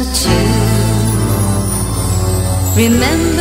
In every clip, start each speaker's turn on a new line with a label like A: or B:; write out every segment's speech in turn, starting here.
A: closer to. Remember.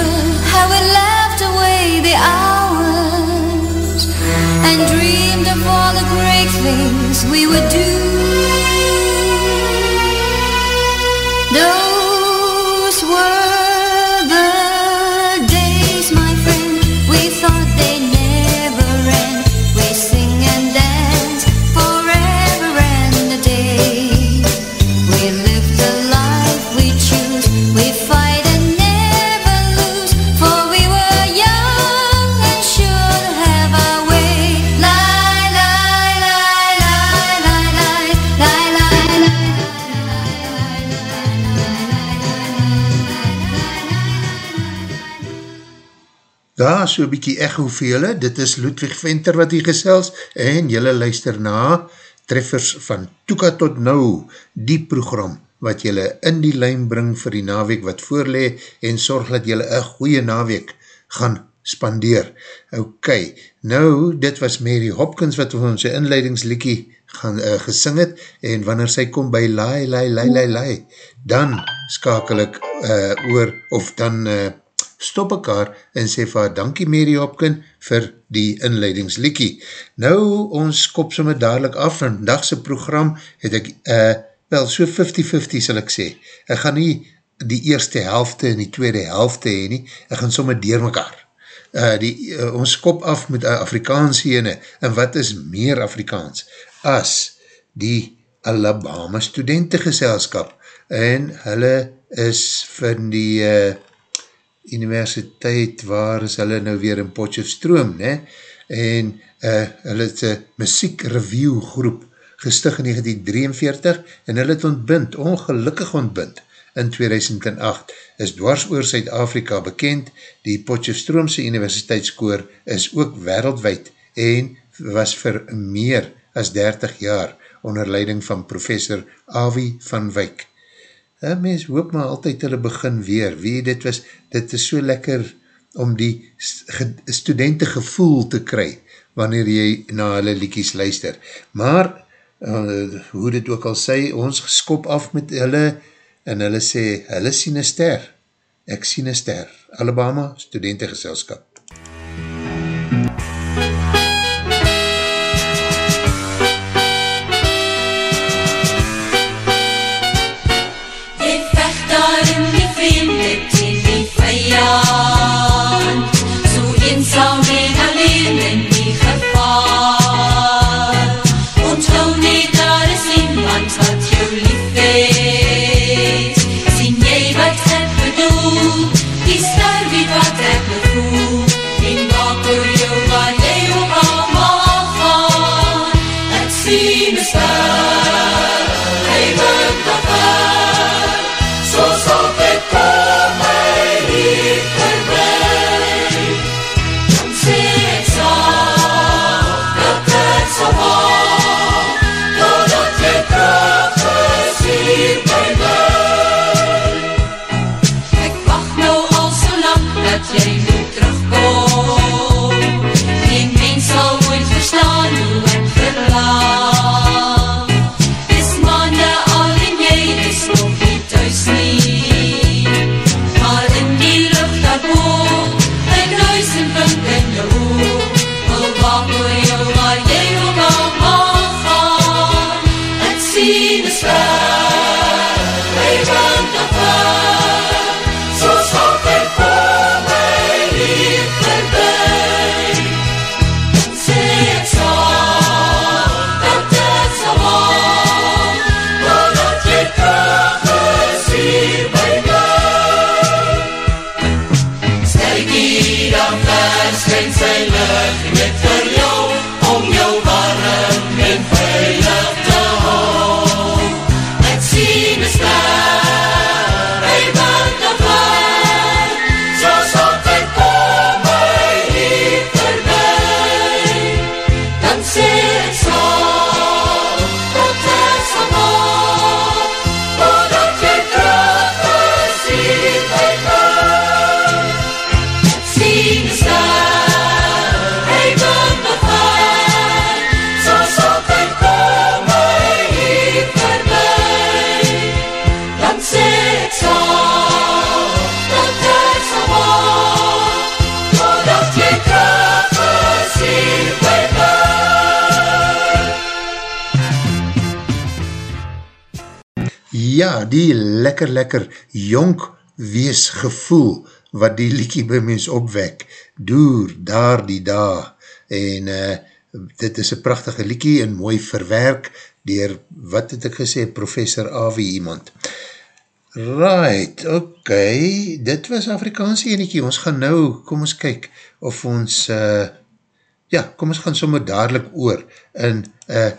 B: Daar so bykie echo vir julle, dit is Ludwig Venter wat hier gesels en julle luister na Treffers van Toeka tot Nou, die program wat julle in die lijn bring vir die naweek wat voorlee en sorg dat julle een goeie naweek gaan spandeer. Ok, nou dit was Mary Hopkins wat ons inleidingslikkie gaan uh, gesing het en wanneer sy kom by lai, lai, lai, lai, lai, dan skakel ek uh, oor of dan uh, stop ek haar en sê vir haar, dankie Mary Hopkin vir die inleidingslikkie. Nou, ons kop somme dadelijk af, en dagse program het ek, uh, wel, so 50-50 sal ek sê. Ek gaan nie die eerste helfte en die tweede helfte heen nie, ek gaan somme deur mekaar. Uh, die, uh, ons kop af met Afrikaans ene, en wat is meer Afrikaans as die Alabama studentengeselskap, en hulle is van die uh, universiteit waar is hulle nou weer in Potjefstroom, ne? en uh, hulle het een muziek review groep gestig in 1943 en hulle het ontbind, ongelukkig ontbind in 2008 is dwars oor Suid-Afrika bekend, die Potjefstroomse universiteitskoor is ook wereldwijd en was vir meer as 30 jaar onder leiding van professor Avi van Wyk een mens hoop maar altyd hulle begin weer, wie dit was, dit is so lekker om die studenten gevoel te kry, wanneer jy na hulle liekies luister. Maar, uh, hoe dit ook al sê, ons skop af met hulle, en hulle sê, hulle sien een ster, ek sien een ster, Alabama studentengeselskap. Oh. Jonk wees gevoel wat die liekie by mens opwek, doer daar die da, en uh, dit is een prachtige liekie en mooi verwerk, dier, wat het ek gesê, professor Avi iemand. Right, ok, dit was Afrikaanse eniekie, ons gaan nou, kom ons kyk, of ons, uh, ja, kom ons gaan sommer dadelijk oor, in uh,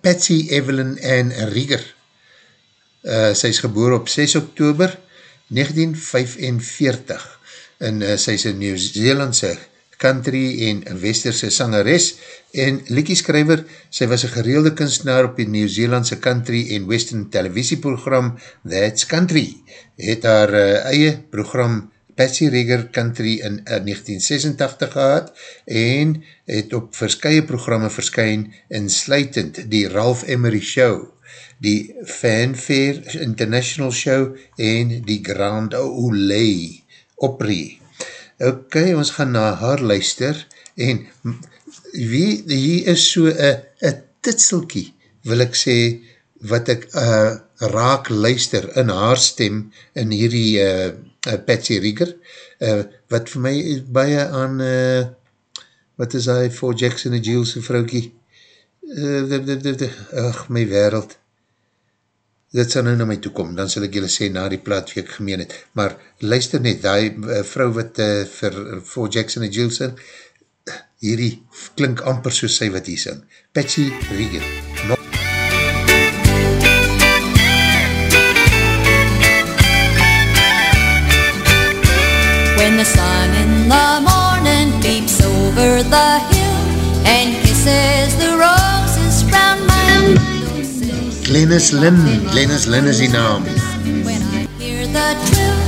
B: Patsy Evelyn Ann Rieger, uh, sy is geboor op 6 oktober 1945 en uh, sy is een Nieuw-Zeelandse country en westerse sangeres en liekieskrijver, sy was een gereelde kunstenaar op die Nieuw-Zeelandse country en western televisieprogram That's Country, het haar uh, eie program Patsy Reger Country in uh, 1986 gehad en het op verskye programme verskyn in sluitend die Ralph Emery Show die Fanfare International Show en die Grand Ole Opry. Ok, ons gaan na haar luister en wie, hier is so een titselkie, wil ek sê, wat ek uh, raak luister in haar stem in hierdie uh, uh, Patsy Rieger, uh, wat vir my baie aan, uh, wat is hy, voor Jackson en Jules' vroukie, uh, ach, my wereld, dit sal nou na my toekom, dan sal ek julle sê na die plaat wie ek gemeen het, maar luister net, die uh, vrou wat uh, vir For Jackson en Jill sing, hierdie klink amper soos sy wat hier sing, Patsy Regan, nog Glennis Lynn, Glennis Lynn is die naam.
A: When I hear the trill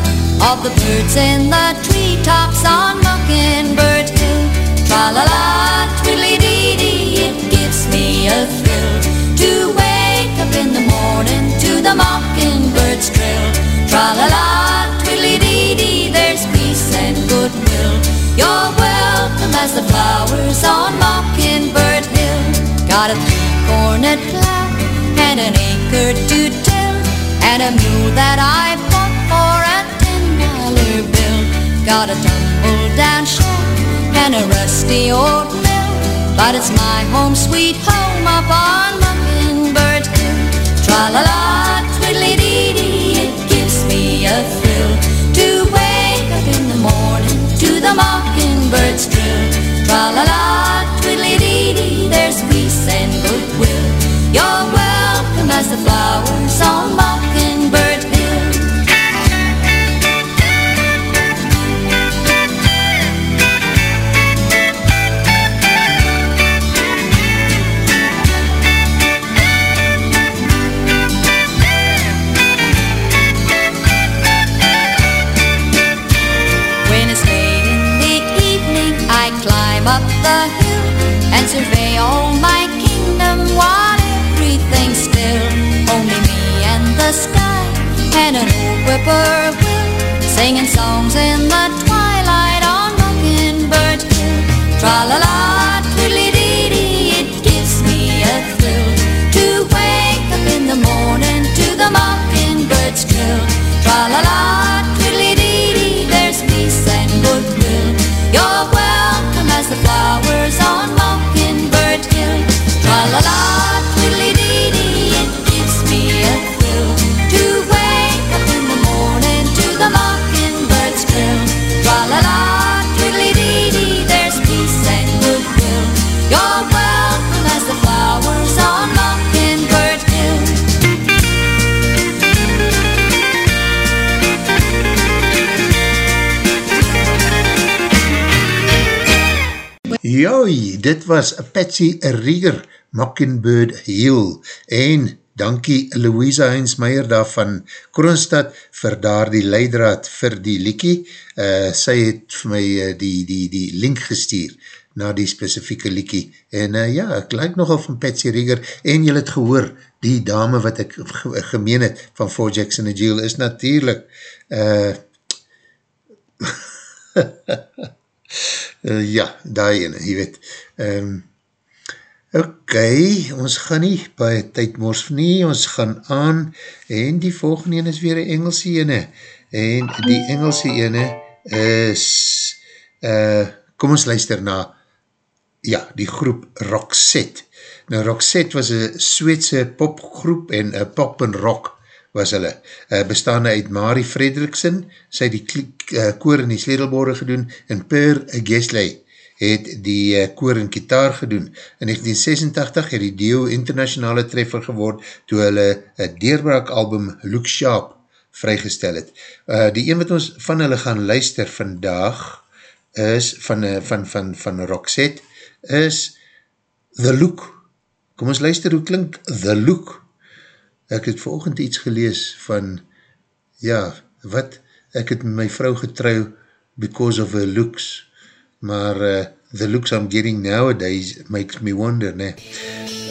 A: of the birds in the treetops on Mockingbird Hill, tra-la-la, twiddly-dee-dee, it gives me a thrill to wake up in the morning to the mockingbird's trill. Tra-la-la, twiddly-dee-dee, there's peace and goodwill. You're welcome as the flowers on Mockingbird Hill. Got a three-cornered plow and an acre to till, and a mule that I bought for a ten-dollar bill. Got a tumble-down shack and a rusty old mill, but it's my home sweet home up on Mockingbird Hill. Tra-la-la, twiddly-dee-dee, it gives me a thrill to wake up in the morning to the mockingbird's trill. Tra-la-la, twiddly-dee-dee, there's peace and goodwill. You're as the flowers on Mockingbird Hill. When it's late in the evening, I climb up the hill and survey all my sky and an old whippoorwill singing songs in the twilight on Mockingbird Hill. Tra-la-la, twiddly-dee-dee, it gives me a thrill to wake up in the morning to the mockingbird's trill. Tra-la-la, twiddly-dee-dee, there's peace and goodwill. You're welcome as the flowers on Mockingbird Hill. Tra-la-la, twiddly-dee-dee,
B: Joi, dit was Patsy Rieger, Mockingbird Hill, en dankie Louisa Heinzmeier daar van Kroonstad vir daar die leidraad vir die liekie. Uh, sy het vir my uh, die, die, die link gestuur na die specifieke liekie. En uh, ja, ek like nogal van Patsy Rieger, en jy het gehoor, die dame wat ek ge gemeen het van Four Jackson en Jill is natuurlijk uh, Uh, ja, daai ene, jy weet. Um, ok, ons gaan nie baie tyd mors nie, ons gaan aan en die volgende ene is weer een Engelse ene en die Engelse ene is uh, kom ons luister na ja, die groep Roxette. Nou Roxette was een Sweedse popgroep en uh, pop en rock was hulle. Eh, uh, bestaan uit Marie Frederiksen, sy die uh, koor in die Sledelbore gedoen en Per Gesley het die uh, koor en kitaar gedoen. In 1986 het die deel internationale treffer geword toe hulle uh, deurbraak album Look Sharp vrygestel het. Uh, die een wat ons van hulle gaan luister vandaag is van, uh, van, van, van Roxette is The Look. Kom ons luister hoe klink The Look. Ek het verochend iets gelees van, ja, wat, ek het my vrou getrouw because of her looks, maar uh, the looks I'm getting nowadays makes me wonder, ne?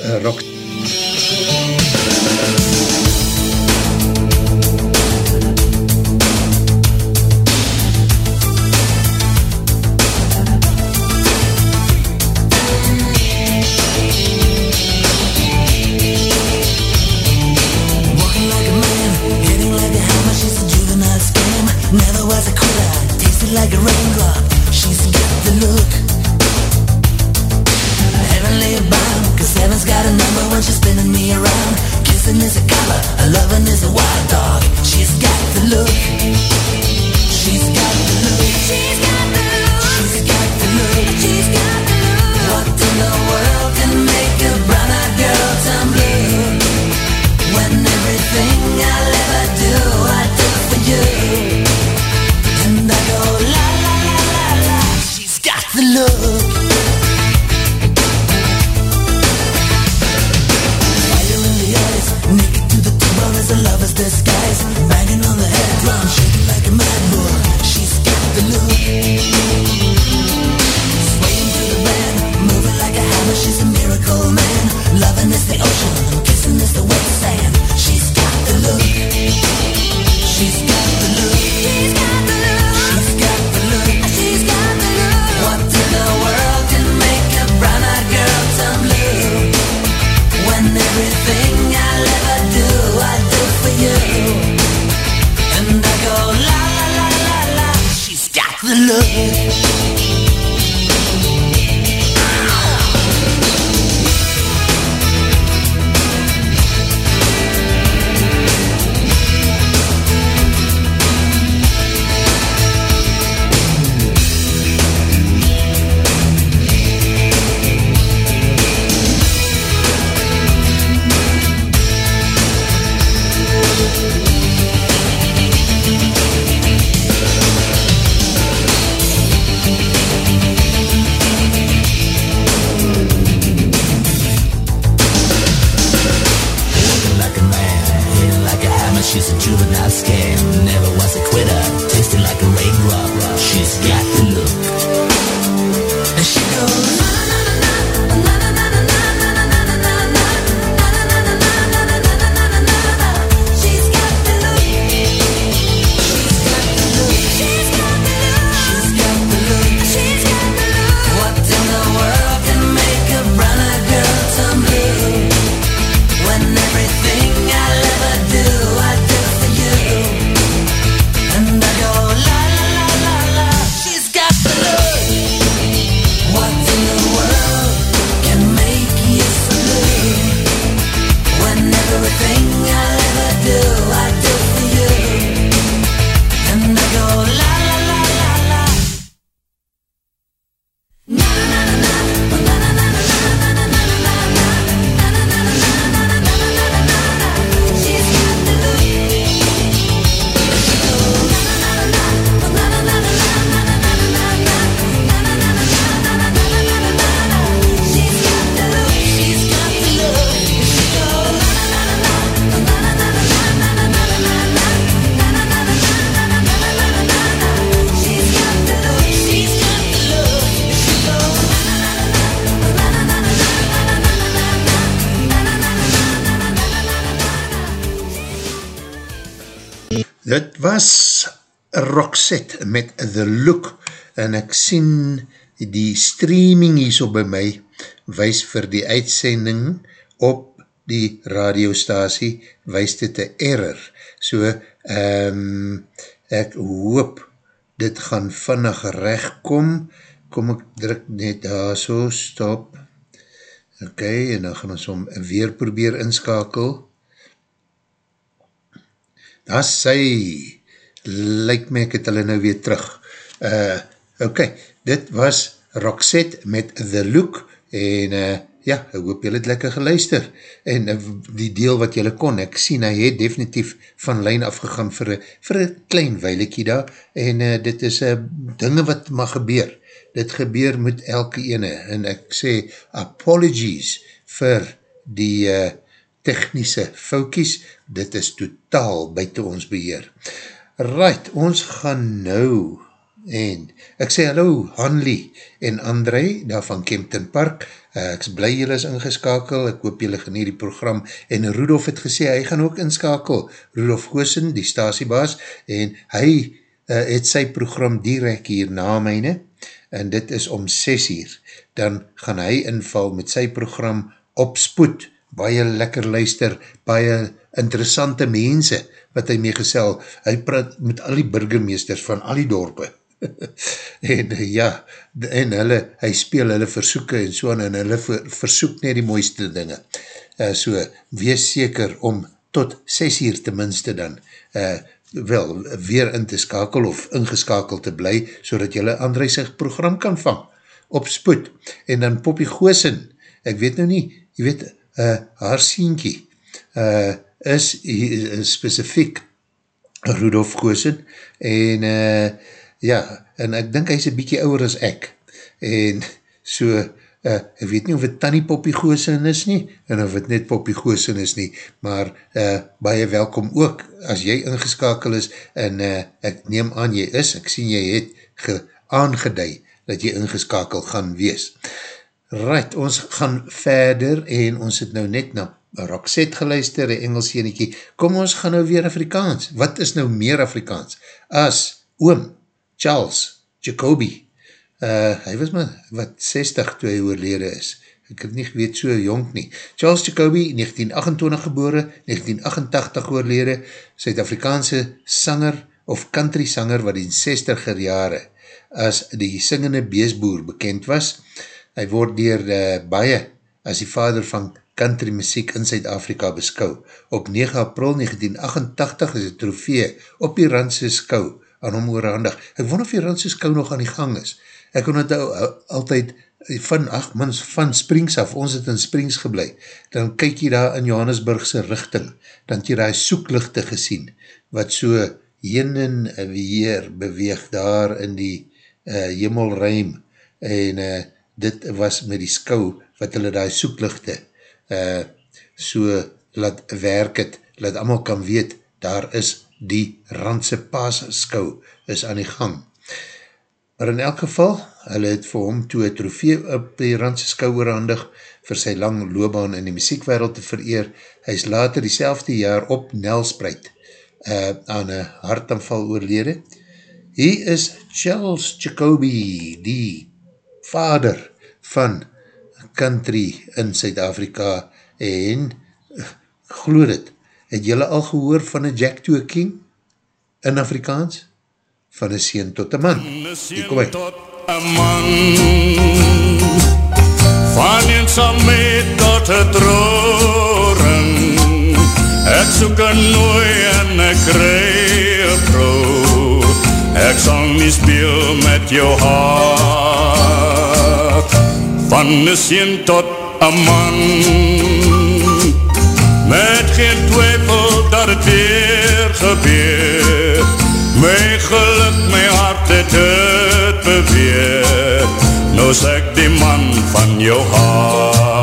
B: Uh, rock...
C: MUZIEK
B: Dit was Roxette met The Look en ek sien die streaming hier so by my wees vir die uitsending op die radiostasie wees dit een error. So um, ek hoop dit gaan vannig recht kom. Kom ek druk net daar so, stop. Ok, en dan gaan ons om weer probeer inskakel daar sy, lyk my ek het hulle nou weer terug, uh, ok, dit was Roxette met The Look, en uh, ja, ek hoop julle het lekker geluister, en uh, die deel wat julle kon, ek sien, hy het definitief van lijn afgegaan vir een klein weilikie daar, en uh, dit is uh, dinge wat mag gebeur, dit gebeur met elke ene, en ek sê, apologies vir die uh, technische foukies, dit is totaal buiten ons beheer. Right, ons gaan nou, en ek sê hallo Hanlie en André, daar van Kempton Park, uh, ek is blij jylle is ingeskakel, ek hoop jylle geniet die program, en Rudolf het gesê, hy gaan ook inskakel, Rudolf Goosen, die stasiebaas, en hy uh, het sy program direct hier na myne, en dit is om 6 uur, dan gaan hy inval met sy program op spoed, baie lekker luister, baie interessante mense wat hy mee gesel, hy praat met al die burgemeesters van al die dorpe, en ja, en hulle, hy speel hulle versoeken en so en hulle ver, versoek net die mooiste dinge. Uh, so, wees seker om tot 6 uur tenminste dan, uh, wel, weer in te skakel of ingeskakel te bly, so dat jylle André sy program kan vang, op spoed. En dan Poppy Goosen, ek weet nou nie, jy weet, uh, haar sienkie, uh, is uh, specifiek Rudolf Goosen, en uh, ja, en ek dink hy is een bykie ouwer as ek, en so, uh, ek weet nie of het Tanny Poppy Goosen is nie, en of het net Poppy Goosen is nie, maar uh, baie welkom ook, as jy ingeskakel is, en uh, ek neem aan jy is, ek sien jy het ge aangeduid, dat jy ingeskakel gaan wees. Right, ons gaan verder, en ons het nou net na Roxette geluister, een Engels jenekie, kom ons gaan nou weer Afrikaans, wat is nou meer Afrikaans, as oom, Charles Jacobi, uh, hy was maar wat 60 toe hy oorlede is, ek het nie weet so jong nie, Charles Jacobi, 1928 gebore, 1988 oorlede, Suid-Afrikaanse sanger of country sanger wat in 60er jare as die singende beesboer bekend was, hy word dier uh, baie as die vader van country muziek in Suid-Afrika beskou. Op 9 april 1988 is die trofee op die randse skou aan hom oorhandig. Ek wonder of die Randse nog aan die gang is. Ek kon het altyd van, ach mans, van Springs af, ons het in Springs geblei, dan kyk jy daar in Johannesburgse richting, dan het jy daar soeklichte gesien, wat so heen en weer beweeg daar in die uh, hemelruim, en uh, dit was met die skou, wat hulle daar soeklichte uh, so laat werk het, laat allemaal kan weet, daar is die Randse Paasskou is aan die gang. Maar in elk geval, hulle het vir hom toe een trofee op die Randse Skou oorhandig vir sy lang loopbaan in die muziekwereld te vereer. Hy is later die jaar op Nelspreid uh, aan een hartaanval oorlede. Hy is Charles Jacobi, die vader van country in Suid-Afrika en uh, glo dit, Het jylle al gehoor van een Jack to a King in Afrikaans? Van een sien tot een man. Hier kom ek. Een man Van eensamheid tot het roeren Ek soek een nooi en ek krij een vrou Ek sal nie speel met jou hart Van een sien tot een man? Met geen twyfel dat het weer gebeur My geluk, my hart het het beweer Nou is ek die man van jou hart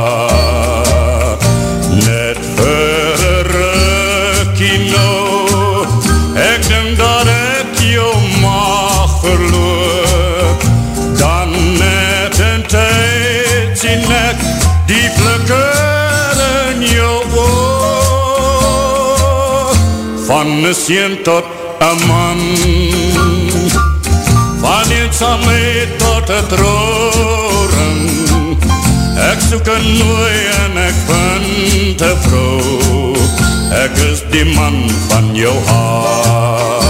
B: sien tot een man van eensamheid tot het roeren
D: Ek soek een nooi en ek vind een vrou Ek is die man van jou hart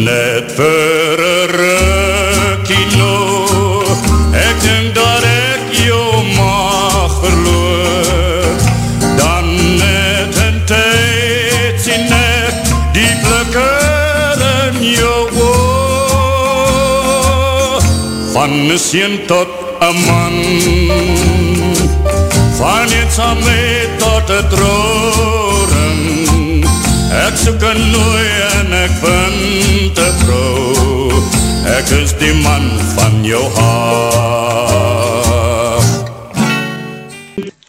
D: Net vir Van een sien tot een man. Van eenzaamheid tot een troring Ek soek een nooi en ek vind een vrou Ek is die man van jou hart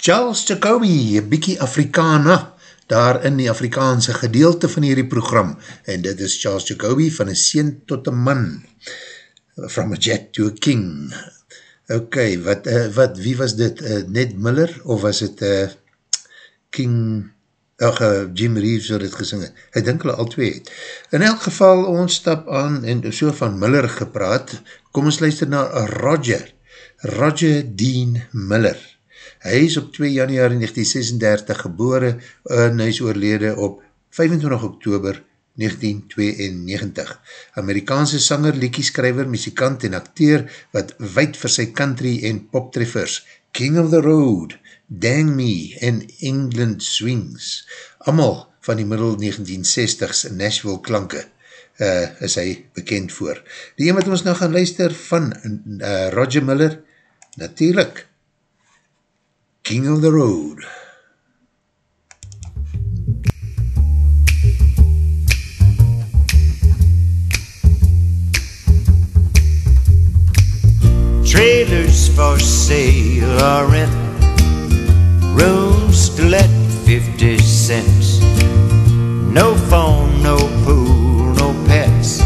B: Charles Jacobi, een bykie Afrikana, daar in die Afrikaanse gedeelte van hierdie program, en dit is Charles Jacobi van een sien tot een man, from a jet to a king. Ok, wat, uh, wat wie was dit, uh, Ned Miller, of was het uh, King, ach, uh, Jim Reeves wat het gesing het, ek denk hulle al twee het. In elk geval, ons stap aan, en so van Miller gepraat, kom ons luister na Roger, Roger Dean Miller. Hy is op 2 januari 1936 gebore en hy is oorlede op 25 oktober 1992. Amerikaanse sanger, liekieskrijver, muzikant en acteur wat wijd vir sy country en poptreffers King of the Road, Dang Me en England Swings, amal van die middel 1960s Nashville klanke uh, is hy bekend voor. Die een wat ons nou gaan luister van uh, Roger Miller, natuurlijk King of the Road.
E: Trailers for sale or rent, rooms to let 50 cents. No phone, no pool, no pets.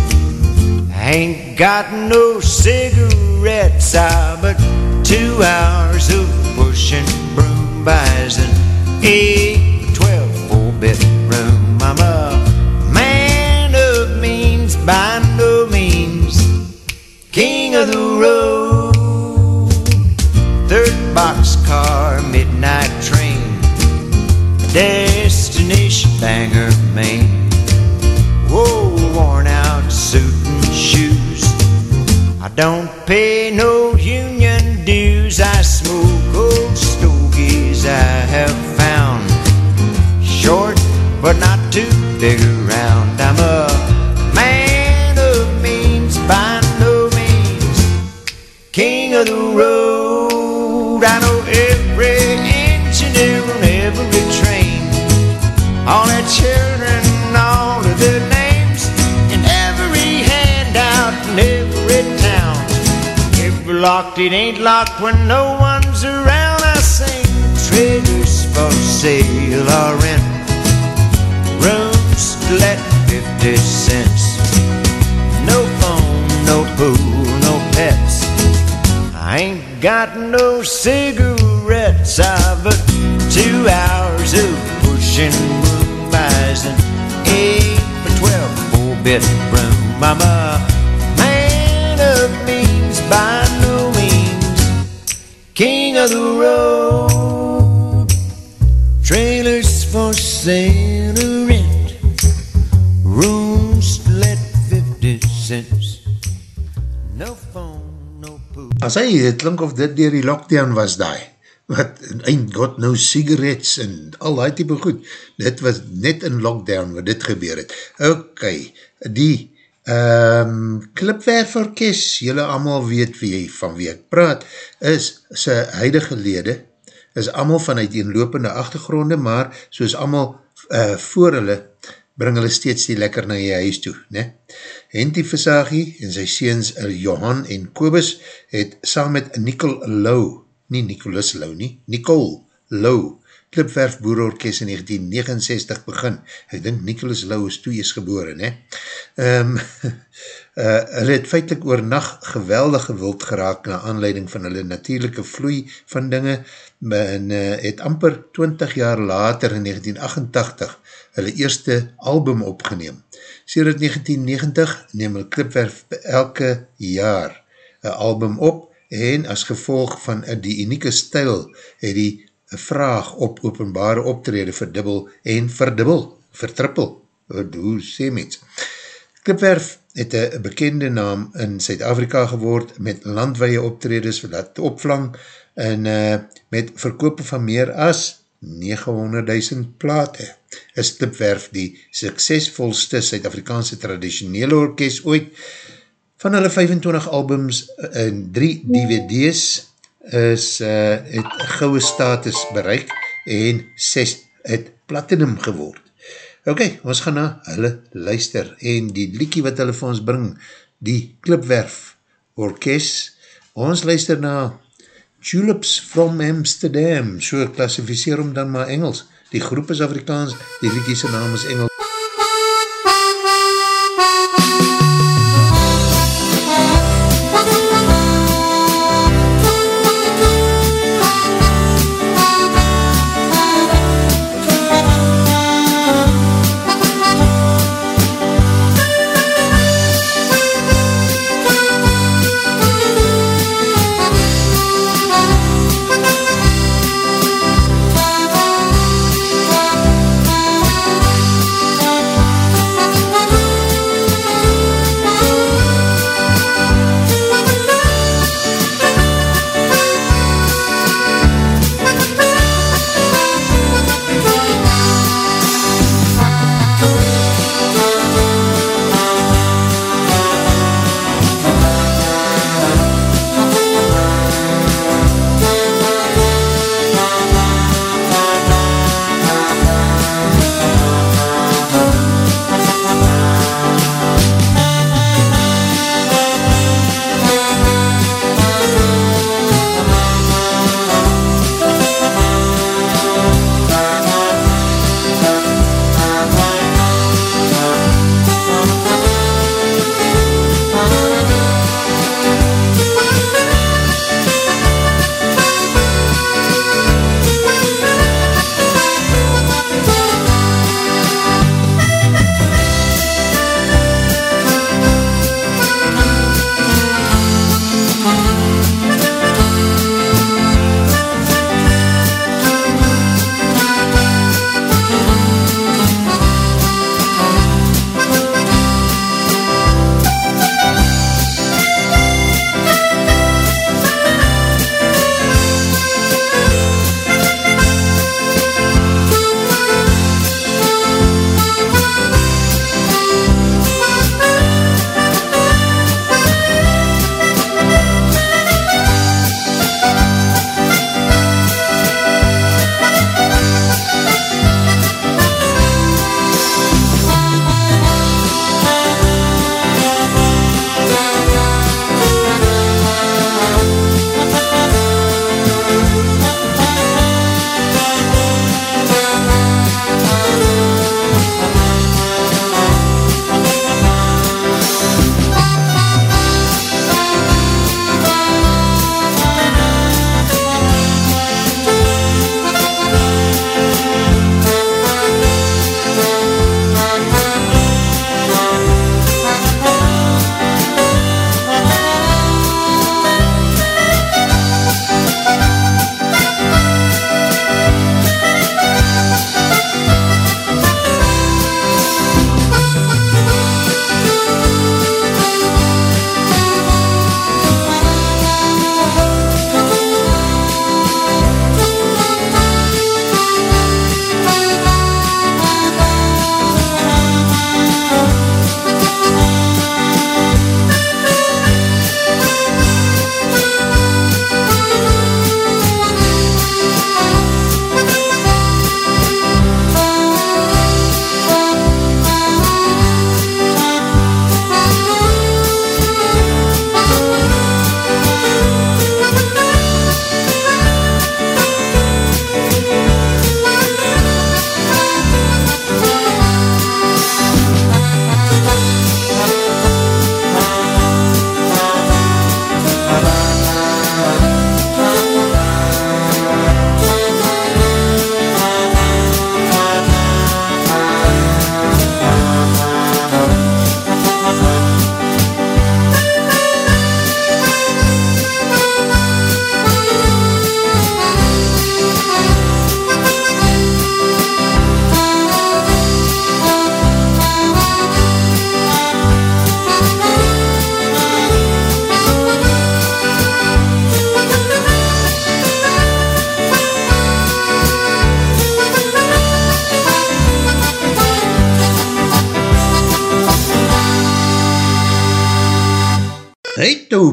E: Ain't got no cigarettes, ah, but two hours of pushing broom buys an
B: Het klink of dit dier die lockdown was daai, wat ain't got no cigarettes en al die type goed, dit was net in lockdown wat dit gebeur het. Ok, die um, klipwerforkest, jylle allemaal weet wie, van wie ek praat, is sy huidige lede, is allemaal vanuit die inlopende achtergronde, maar soos allemaal uh, voor hulle, bring hulle steeds die lekker na jy huis toe. Ne? Henty Versagie en sy seens uh, Johan en Kobus het saam met Nicole Lou, nie Nicholas Lou nie, Nicole Lou, Klipwerf Boerorkest in 1969 begin. Ek dink Nicholas Lau is toe is gebore, ne? Um, uh, hulle het feitlik oor nacht geweldig gewild geraak na aanleiding van hulle natuurlijke vloei van dinge en uh, het amper 20 jaar later in 1988 hulle eerste album opgeneem. Sedert 1990 neem hulle Klipwerf elke jaar een album op en as gevolg van die unieke stijl het die vraag op openbare optrede verdubbel en verdubbel, vertrippel, hoe sê mens. Klipwerf het een bekende naam in Suid-Afrika geword met landweie optredes wat opvlang en uh, met verkoop van meer as 900.000 plate. Is Klipwerf die suksesvolste Suid-Afrikaanse traditionele orkest ooit Van hulle 25 albums en 3 DVD's is, uh, het gouwe status bereik en 6 het platinum geword. Ok, ons gaan na hulle luister en die liekie wat hulle vir ons bring, die Klipwerf Orkest, ons luister na Tulips from Amsterdam, so klassificeer om dan maar Engels. Die groep is Afrikaans, die liekie sy naam is Engels.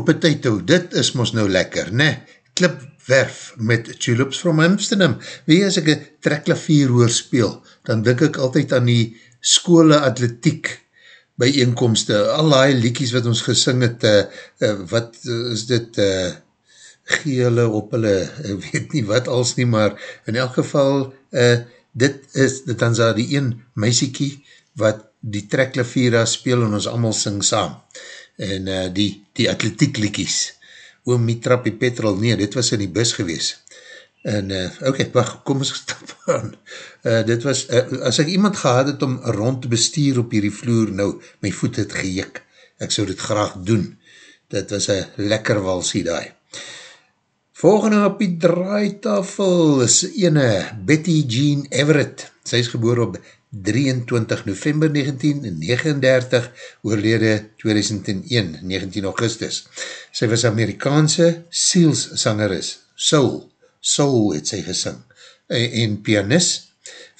B: Potato, dit is mos nou lekker, ne? Klipwerf met Tulips from Amsterdam. Wie as ek een trekklavier hoor speel, dan denk ek altyd aan die skole atletiek bijeenkomste, al die liekies wat ons gesing het, uh, uh, wat is dit, uh, gee hulle op hulle, ek weet nie wat als nie, maar in elk geval, uh, dit is, dan is daar die een meisiekie, wat die trekklavier speel en ons allemaal sing saam en uh, die, die atletiek liekies, oom Mitrappie Petrol, nee, dit was in die bus gewees. En, uh, oké, okay, wacht, kom ons stap aan. Uh, dit was, uh, as ek iemand gehad het om rond te bestuur op hierdie vloer, nou, my voet het gejik. Ek sou dit graag doen. Dit was een lekker walsie daai. Volgende op die draaitafel is ene Betty Jean Everett. Sy is geboor op 23 november 1939, oorlede 2001, 19 augustus. Sy was Amerikaanse seals sangeris, soul, soul het sy gesing, en pianist,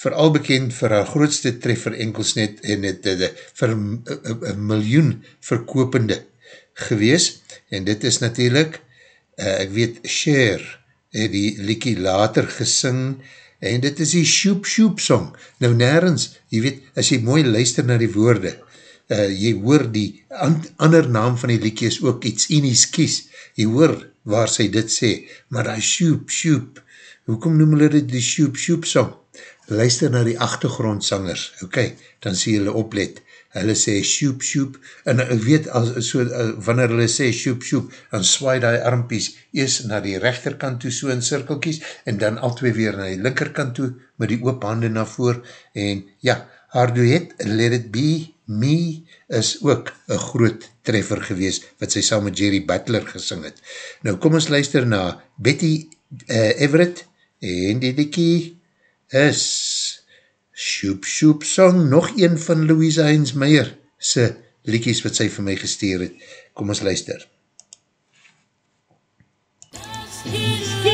B: vooral bekend vir haar grootste treffer enkelsnet en het, het, het vir een miljoen verkopende gewees, en dit is natuurlijk, uh, ek weet, Cher, het die liekie later gesing, en dit is die Shoop Shoop song. Nou nergens, jy weet, as jy mooi luister na die woorde, uh, jy hoor die an, ander naam van die liedje is ook iets enies kies, jy hoor waar sy dit sê, maar die Shoop Shoop, hoekom noem hulle dit die Shoop Shoop song? Luister na die achtergrondsangers, ok, dan sê hulle oplet, hulle sê sjoep sjoep, en ek weet, as, so, uh, wanneer hulle sê sjoep sjoep, dan swaai die armpies eers na die rechterkant toe so in cirkelkies, en dan al twee weer na die linkerkant toe, met die oop handen na voor, en ja, haar duet, Let It Be Me, is ook een groot treffer gewees, wat sy saam met Jerry Butler gesing het. Nou kom ons luister na Betty uh, Everett, en die dikkie is Shoop Shoop Song, nog een van Louise Heinz Meyer sy liekies wat sy vir my gesteer het. Kom ons luister.
F: That's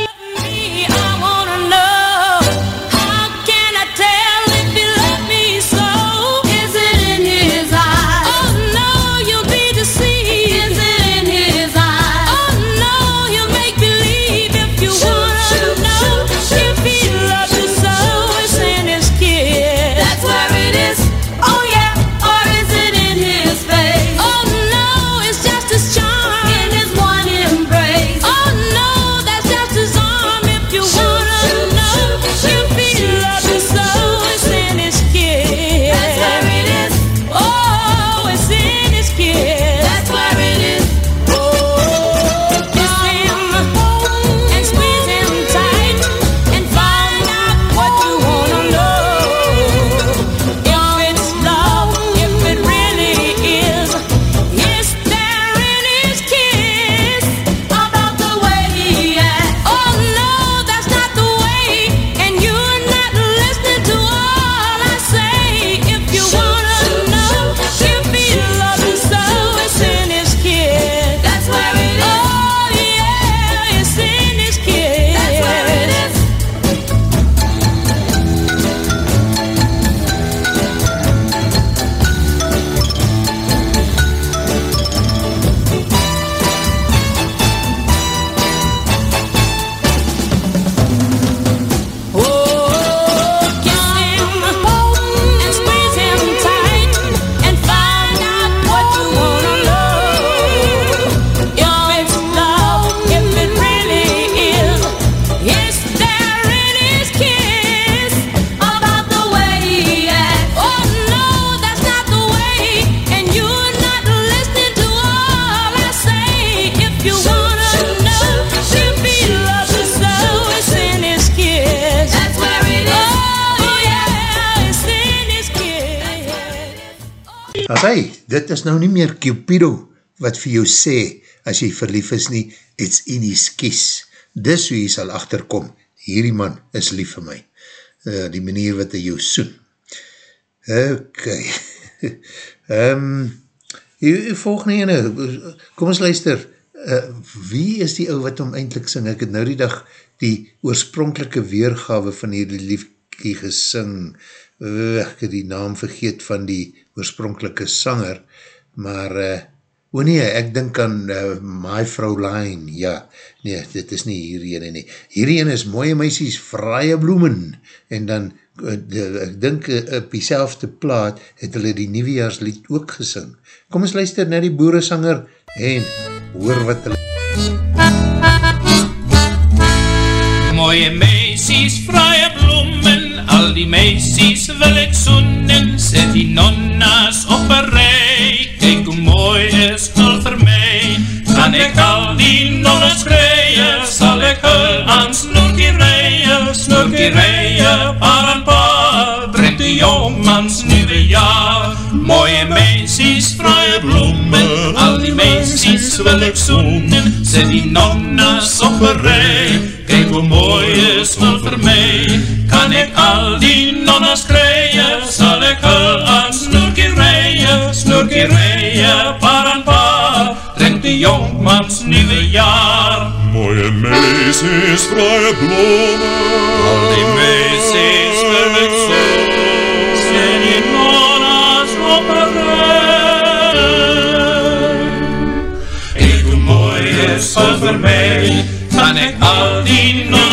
B: Cupido wat vir jou sê, as jy verlief is nie, it's in his kies. Dis hoe jy sal achterkom, hierdie man is lief vir my. Uh, die manier wat hy jou soen. Ok. um, die volgende ene, kom ons luister, uh, wie is die ou wat om eindelijk sing? Ek het nou die dag die oorspronkelike weergawe van hierdie liefkie gesing, uh, ek het die naam vergeet van die oorspronkelike sanger, maar uh, O nee, ek dink aan uh, My Fraulein, ja, nee, dit is nie hierdie nie. Hierdie is mooie meisies, fraaie bloemen, en dan, uh, de, ek dink uh, op die selfde plaat, het hulle die nieuwejaarslied ook gesing. Kom ons luister na die boeresanger, en hoor wat hulle...
G: Mooie meisies, fraaie bloemen, al die meisies wil ek soenen, sit die nonnas op een rij, mooi is hul vir my, kan ek al die nonnas kreie, sal ek hul aan snoerkie reie, snoerkie reie, paar en paar, brengt die jongmans nieuwe jaar, mooie meisies, fraaie bloemen, al die meisies wil ek soenen, sit die nonnas op een rij, Kijk hoe mooi is hul vir my Kan ek al die nonnas kreie Sal ek hul aan snoerkie reie Snoerkie reie, paar en paar Drink die jongmans nieuwe jaar
D: Mooie meisies, fraaie blomme,
G: Al die meisies wil ek so Sien die nonnas op een rij Kijk hoe mooi is hul vir my Kan ek al die nonnas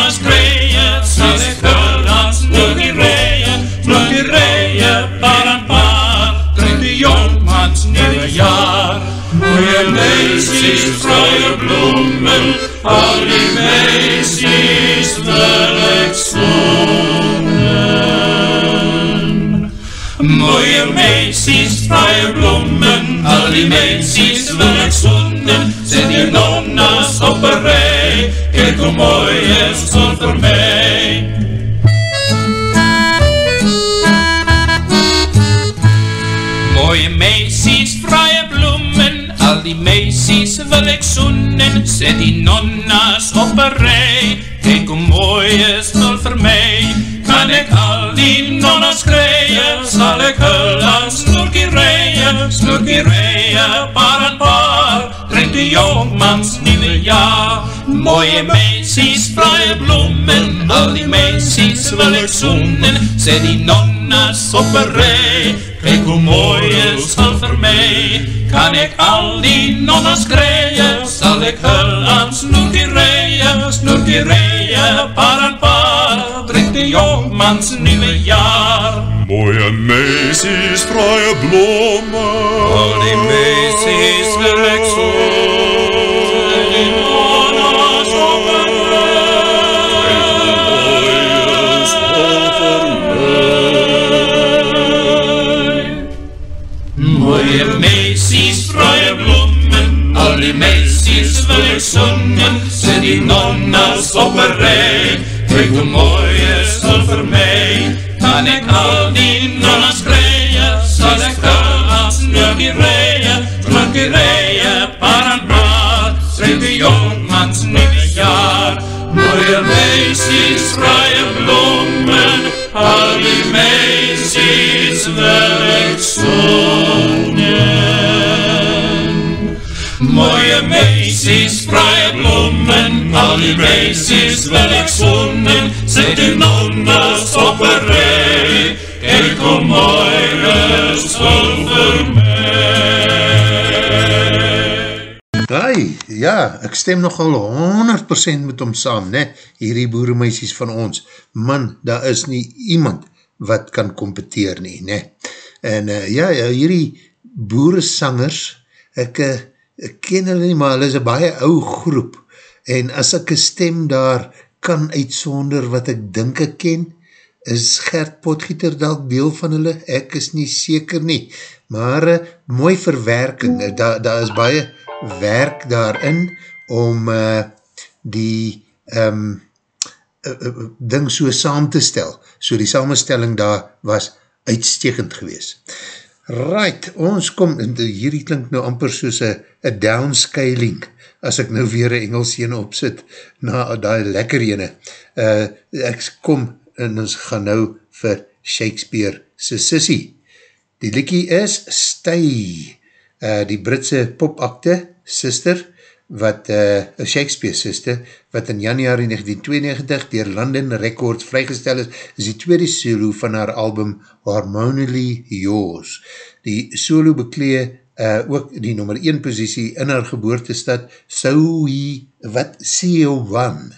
G: Mooie meisies, fraaie bloemen Al die meisies wil ek soenen Mooie meisies, fraaie bloemen Al die meisies wil ek soenen Zet die nonnas op een rij Kijk hoe mooi is zon vir al die meisies wil ek soenen, sit die nonnas op een rij, kyk hoe mooi is hul vir my, kan ek al die nonnas kreie, sal ek hul aan snoerkie reie, snoerkie reie, paar en paar, drink die jongmans nieuwe jaar, mooie meisies, fraaie bloemen, al die meisies wil ek soenen, sit die nonnas op een rij, Kijk hoe mooi is hul vir my Kan ek al die nonnas kreie Sal ek hul aan snoerkie reie Snoerkie reie, paar en paar. Drink die jongmans nieuwe jaar.
D: Mooie meisies, fraaie blomme,
G: Al die meisies wil ek so die nonnas op een rij, kyk hoe mooi is hul vir my, kan ek al die nonnas kreie, sal ek hul aan snoekie reie, snoekie reie, paar en paar, drink die jongmans nieuwe jaar, mooie meisies, fraaie bloemen, al die meisies wil ek soenen. Mooie meisies, fraaie bloemen, al die meisies wil ek soenen, sit die nonnas op een rij, kyk hoe mooi is hul vir my.
B: Ai, ja, ek stem nogal 100% met hom saam, ne, hierdie boeremeisies van ons. Man, daar is nie iemand wat kan competeer nie, ne. En uh, ja, hierdie boeresangers, ek, uh, ek ken hulle nie, maar hulle is een baie ou groep. En as ek een stem daar kan uitsonder wat ek dink ek ken, is Gert Potgieter dalk deel van hulle? Ek is nie seker nie. Maar uh, mooi verwerking, uh, daar da is baie werk daarin om uh, die um, uh, uh, ding so saam te stel. So die samenstelling daar was uitstekend gewees. Right, ons kom, hierdie klink nou amper soos een downscaling, as ek nou weer een Engels ene opsit, na die lekker ene. Uh, ek kom, en ons gaan nou vir Shakespeare se sissie. Die liekie is Stay, uh, die Britse popakte, sister, wat, uh, Shakespeare sister, wat in januari 1992 dier London Records vrygestel is, is die tweede solo van haar album Harmoniously Yours. Die solo beklee uh, ook die nummer 1 positie in haar geboortestad, Sauhi, wat Seowan,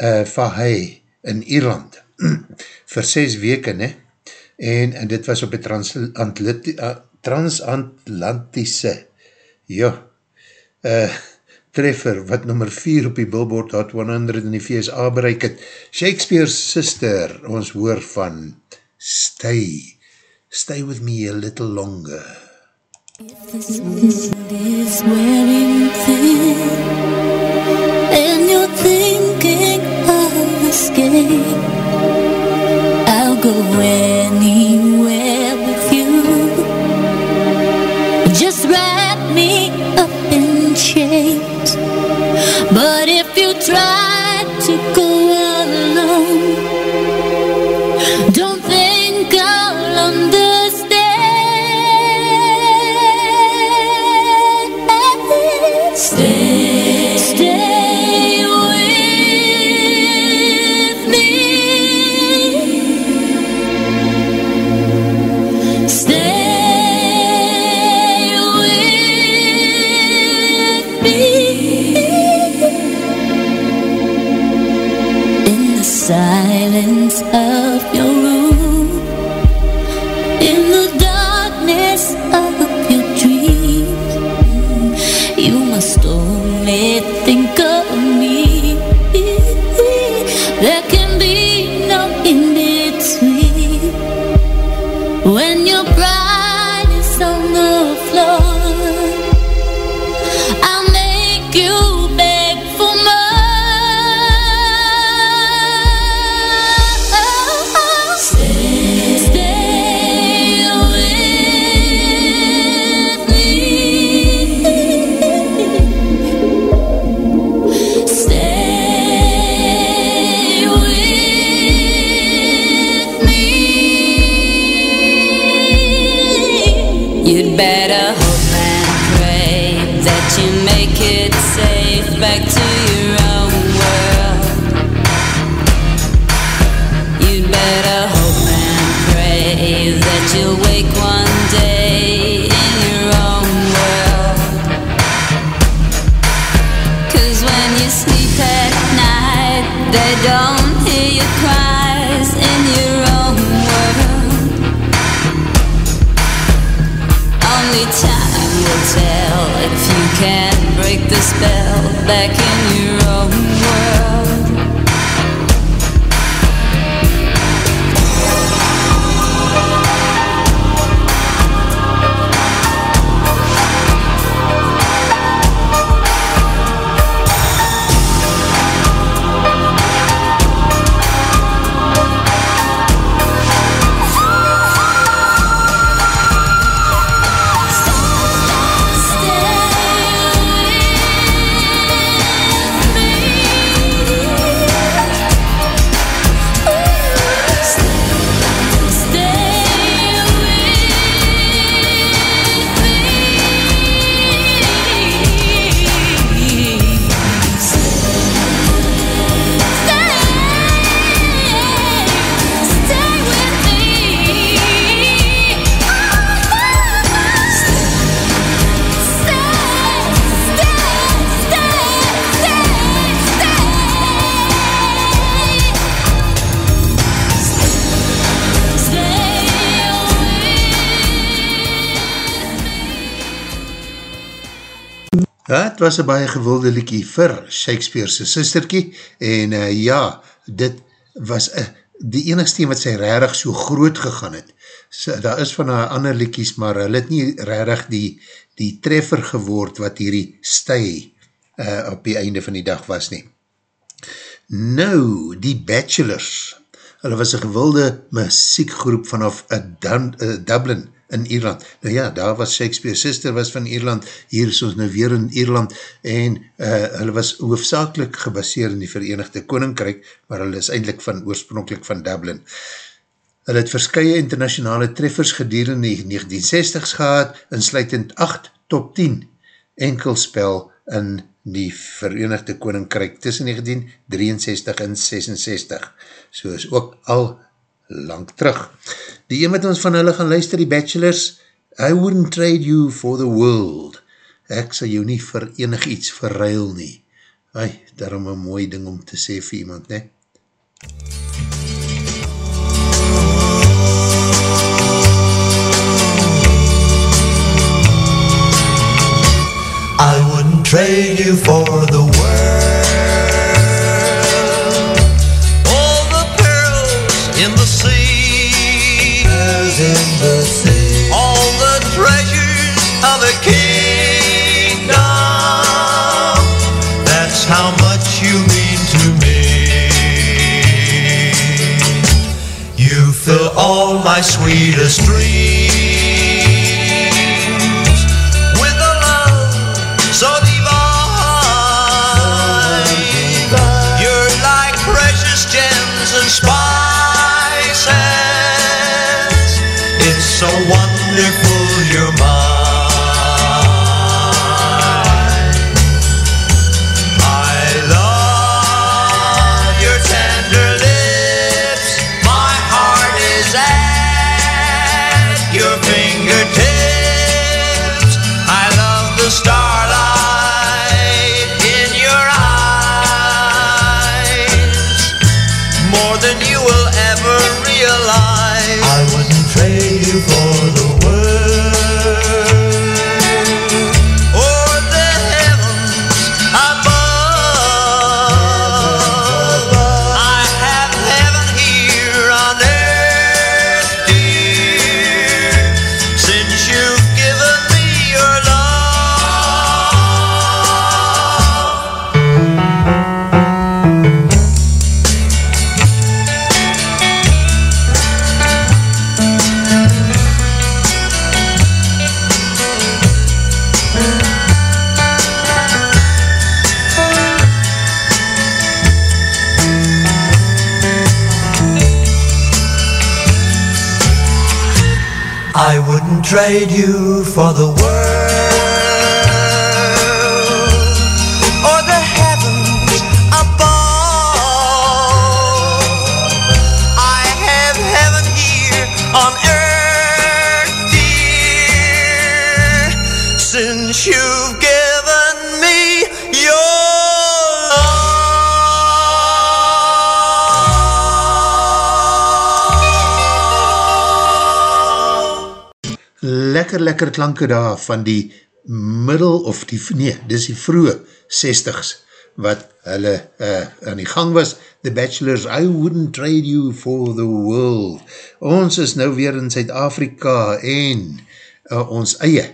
B: uh, Fahey in Ierland, vir 6 weke, ne? En, en dit was op die transatlanti, uh, transatlantische, ja, uh, treffer, wat nummer 4 op die Billboard Hot 100 in die VSA bereik het, Shakespeare's Sister, ons hoor van Stay, Stay with me a little longer.
F: This is wearing thin, and you're thinking of escape. I'll go anywhere
B: Het was een baie gewilde liekie vir Shakespeare's sisterkie en uh, ja, dit was uh, die enigste wat sy rarig so groot gegaan het. So, daar is van haar ander liekies, maar hulle het nie rarig die, die treffer geword wat hierdie stij uh, op die einde van die dag was nie. Nou, die Bachelors, hulle was een gewilde muziekgroep vanaf uh, Dan, uh, Dublin in Ierland. Nou ja, daar was Shakespeare's sister was van Ierland, hier is ons nou weer in Ierland, en uh, hulle was hoofdzakelijk gebaseer in die Verenigde Koninkryk, maar hulle is eindelijk van oorspronkelijk van Dublin. Hulle het verskye internationale treffers gedurende die 1960s gehad, insluitend 8 top 10 enkelspel in die Verenigde Koninkryk tussen 1963 en 66. So is ook al lang terug. Die een wat ons van hulle gaan luister, die Bachelors, I wouldn't trade you for the world. Ek sal jou nie vir enig iets verruil nie. Ai, daarom een mooi ding om te sê vir iemand, ne?
E: I wouldn't trade you for the world. All the treasures of kingdom. That's how much you mean to me. You fill all my sweetest dreams trade you for the world
B: lekker lekker klanke daar van die middel of die, nee, dis die vroege 60s wat hulle uh, aan die gang was, The Bachelors, I wouldn't trade you for the world. Ons is nou weer in Zuid-Afrika en uh, ons eie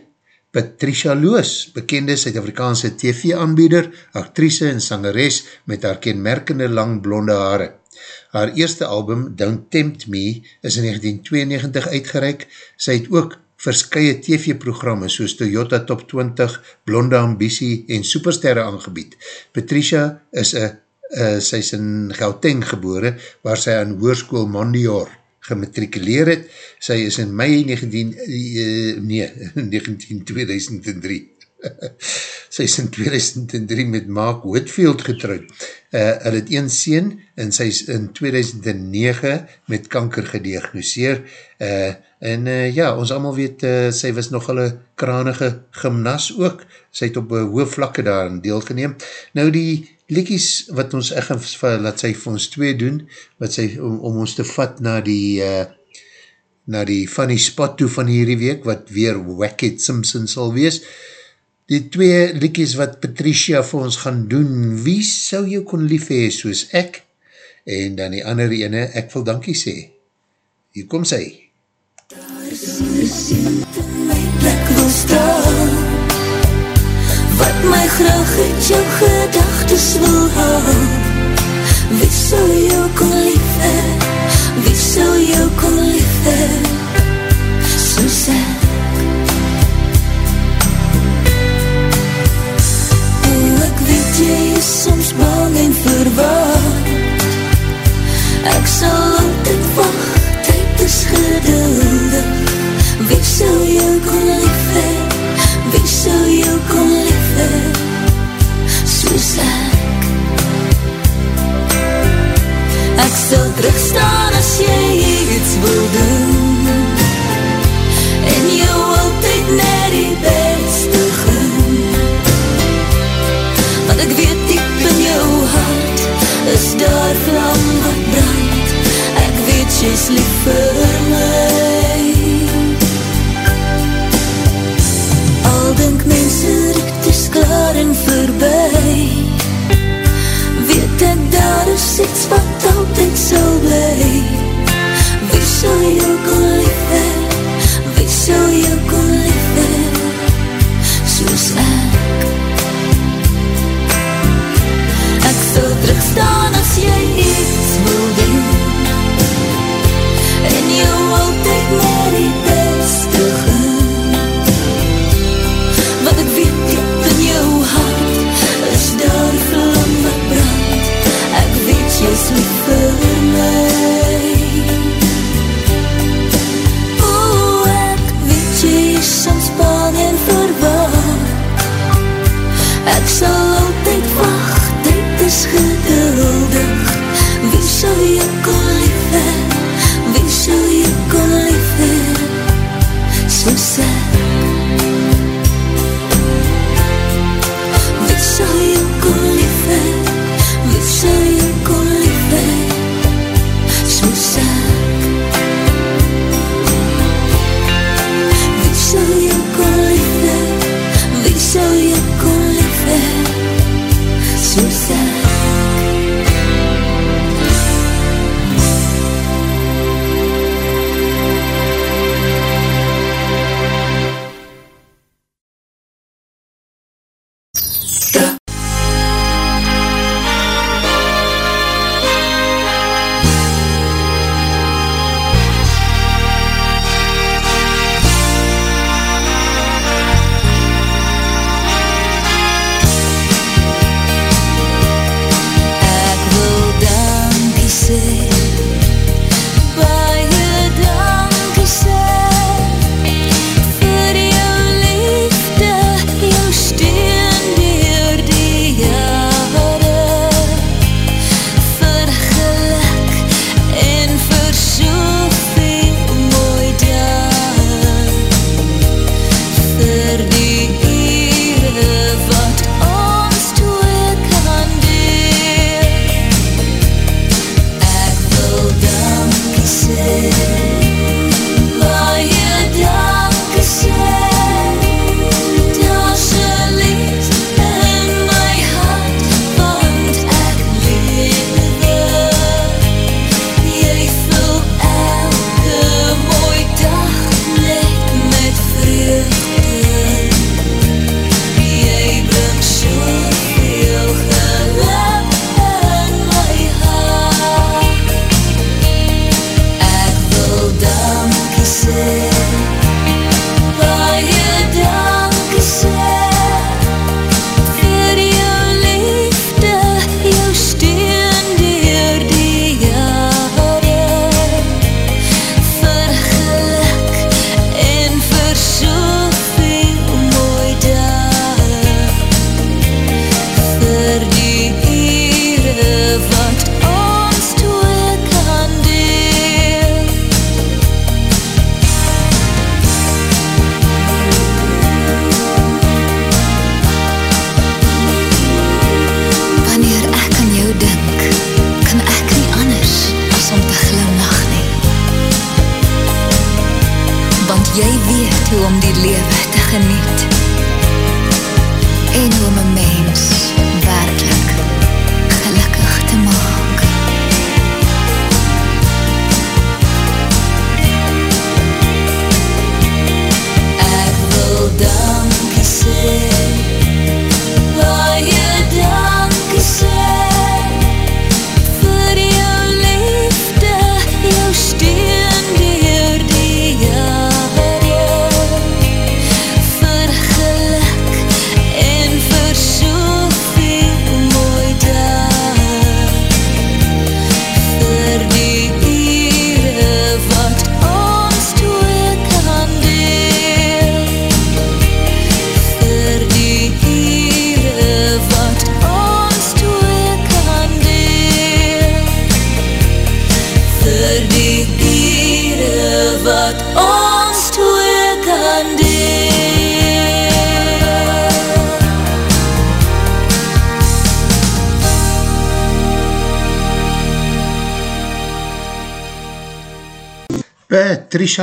B: Patricia Loos, bekende Suid-Afrikaanse TV-aanbieder, actrice en sangeres met haar kenmerkende lang blonde haare. Haar eerste album, Don't Tempt Me, is in 1992 uitgereik. Sy het ook verskye TV-programme soos Toyota Top 20, Blonde Ambitie en Supersterre aangebied. Patricia is een, uh, sy is in Gauteng gebore, waar sy aan hoerskoel Mondior gematrikuleer het. Sy is in mei 19, uh, nee, 19, 2003 sy is in 2003 met Mark Whitfield getrouwd. Uh, hy het een sien en sy is in 2009 met kanker gediagnoseer. Uh, en uh, ja, ons allemaal weet, uh, sy was nogal een kranige gymnas ook. Sy het op uh, hoë vlakke daarin deel geneem. Nou die liekies wat ons echt laat sy vir ons twee doen, wat sy, om, om ons te vat na die uh, na die funny spot toe van hierdie week, wat weer Wackhead Simpson sal wees. Die twee liekies wat Patricia vir ons gaan doen, wie sou jou kon lief hee soos ek? En dan die ander ene, ek wil dankie sê. Hier kom sy.
F: plek wil staan Wat my graag uit jou gedagtes wil hou Wie sou jou kon lief hee Wie sou jou kon lief hee Soos ek jy soms bang en verwaard Ek sal altyd wacht, tyd is geduldig Wie sou jou kon lief hee? Wie sou jou kon lief hee? Soos ek Ek sal terugstaan as jy iets wil doen jy's lief vir my. Al dink mense riektes klaar en voorbij. Weet ek daar is iets wat altijd sal bly. Wie sal jou kom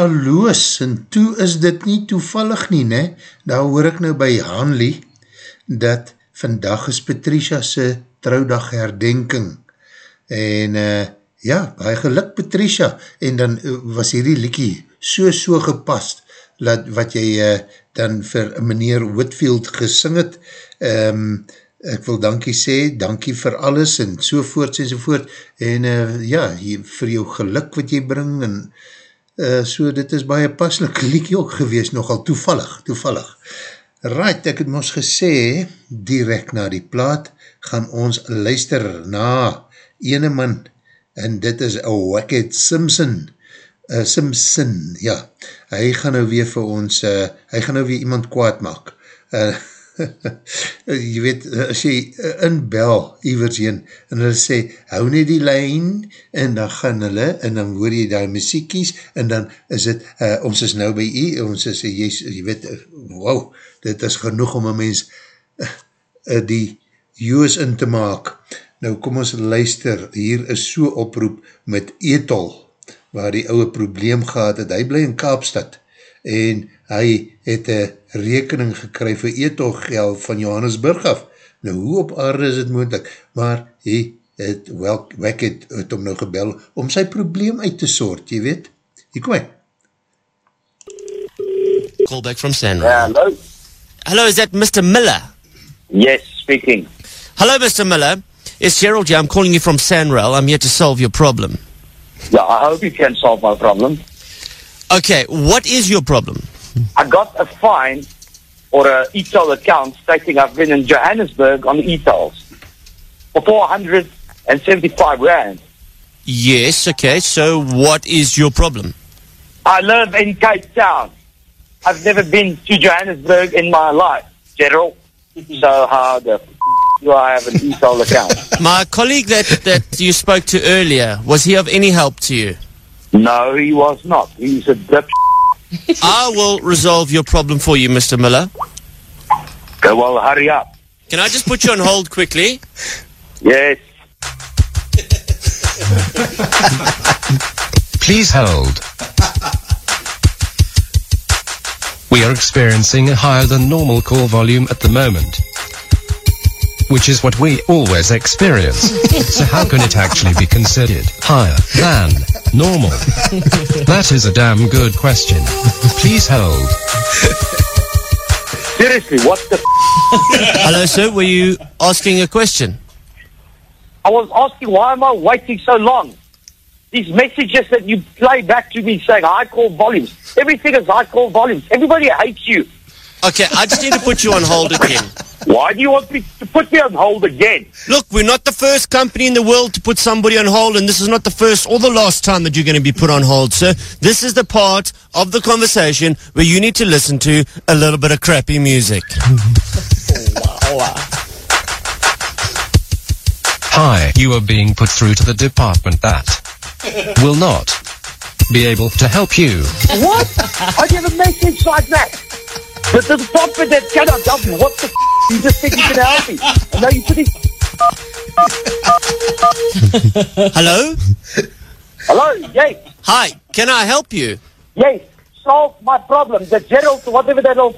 B: Patricia Loos, en toe is dit nie toevallig nie, ne? Daar hoor ek nou by Hanley, dat vandag is Patricia se trouwdag herdenking. En uh, ja, baie geluk Patricia, en dan uh, was hierdie liekie so so gepast, dat, wat jy uh, dan vir meneer Whitfield gesing het, um, ek wil dankie sê, dankie vir alles, en sovoorts en sovoort, en uh, ja, jy, vir jou geluk wat jy bring, en Uh, so dit is baie paslik liekie ook gewees, nogal toevallig, toevallig. Right, ek het ons gesê, direct na die plaat, gaan ons luister na ene man, en dit is a Wackett Simpson, uh, Simpson, ja, hy gaan nou weer vir ons, uh, hy gaan nou weer iemand kwaad maak. Uh, jy weet, as jy inbel iwers heen, en hulle sê, hou nie die lijn, en dan gaan hulle, en dan hoor jy die muziekies, en dan is het, uh, ons is nou by jy, ons is, jy, jy weet, wow, dit is genoeg om een mens uh, uh, die joos in te maak. Nou kom ons luister, hier is so oproep met Etol, waar die ouwe probleem gehad het, hy bly in Kaapstad, en hy het een rekening gekry vir eetogeld van Johannesburg af. Nou, hoe op aarde is het moeilijk? Maar hy het wel, Wek het, het om nou gebel om sy probleem uit te soort, jy weet? Hier kom hy.
H: Call back from Sandra.
I: Yeah, hello.
H: Hello, is that Mr. Miller?
I: Yes, speaking.
H: Hello, Mr. Miller. It's Gerald here. I'm calling you from Sanrail. I'm here to solve your problem.
I: Yeah, I hope you can solve my problem.
H: Okay, what is your problem?
I: I got a fine or a e-toll account stating I've been in Johannesburg on e-tolls for 475 rand.
H: Yes, okay. So what is your problem?
I: I live in Cape Town. I've never been to Johannesburg in my life, Gerald. Mm-hmm. So how the f- do I have an e-toll account?
H: My colleague that, that you spoke to earlier, was he of any help to you?
I: No, he was not. He's a dip.
H: I will resolve your problem for you, Mr. Miller.
I: Okay, well, hurry up.
H: Can I just put you on hold quickly?
I: Yes.
J: Please hold. We are experiencing a higher than normal call volume at the moment. Which is what we always experience. so how can it actually be considered higher than normal? That is a damn good question. Please hold.
I: Seriously, what the f-
H: Hello, sir. Were you asking a question?
I: I was asking why am I waiting so long? These messages that you play back to me saying high call volumes. Everything is high call volumes. Everybody hates you.
H: Okay, I just need to put you on hold again.
I: Why do you want me to put me on hold again?
H: Look, we're not the first company in the world to put somebody on hold, and this is not the first or the last time that you're going to be put on hold, sir. This is the part of the conversation where you need to listen to a little bit of crappy music.
J: Hi, you are being put through to the department that will not be able to help you.
I: What? I get a message like that. But the department that cannot help you. What the f- You just think you can help me. And now you put it...
H: Hello?
I: Hello? Yes.
H: Hi, can I help you?
I: Yes. solve my problem. The Gerald, whatever that little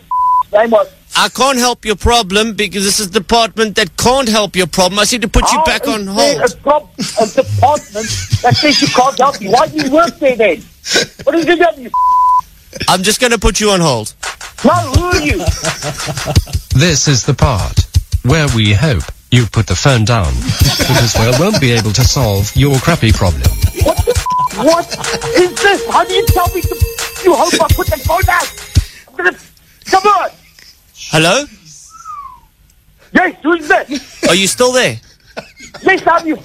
I: name was.
H: I can't help your problem because this is the department that can't help your problem. I need to put you back on hold.
I: A, prob- a department that says you can't help me. Why do you work there then? What that you
H: I'm just going to put you on hold.
I: No, who are you?
J: This is the part where we hope you put the phone down because we won't be able to solve your crappy problem.
I: What the What is this? How do you tell me to you hope I put the phone down? I'm gonna come on.
H: Hello?
I: Yes, who's this?
H: Are you still there?
I: Yes, I'm you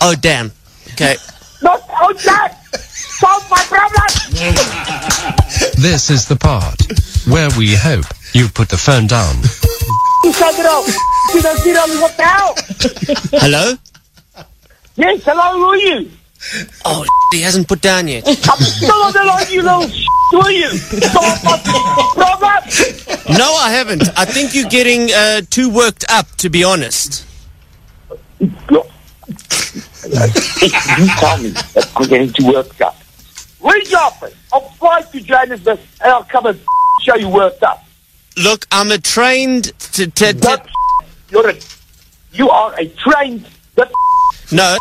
H: Oh, damn. Okay.
I: not oh, on that. Solve my problem.
J: This is the part where we hope you put the phone down
I: shut it up. You don't get on what the hell?
H: Hello?
I: Yes, hello, who are you?
H: Oh, he hasn't put down yet.
I: I'm still on the line, you little who are you? Solve.
H: No, I haven't. I think you're getting uh, too worked up, to be honest.
I: You tell me that I'm getting too worked up. Your office? I'll fly to Johannesburg and I'll come and show you worked up.
H: Look, I'm a trained... To, to, to,
I: you're a, you are a trained.
H: No,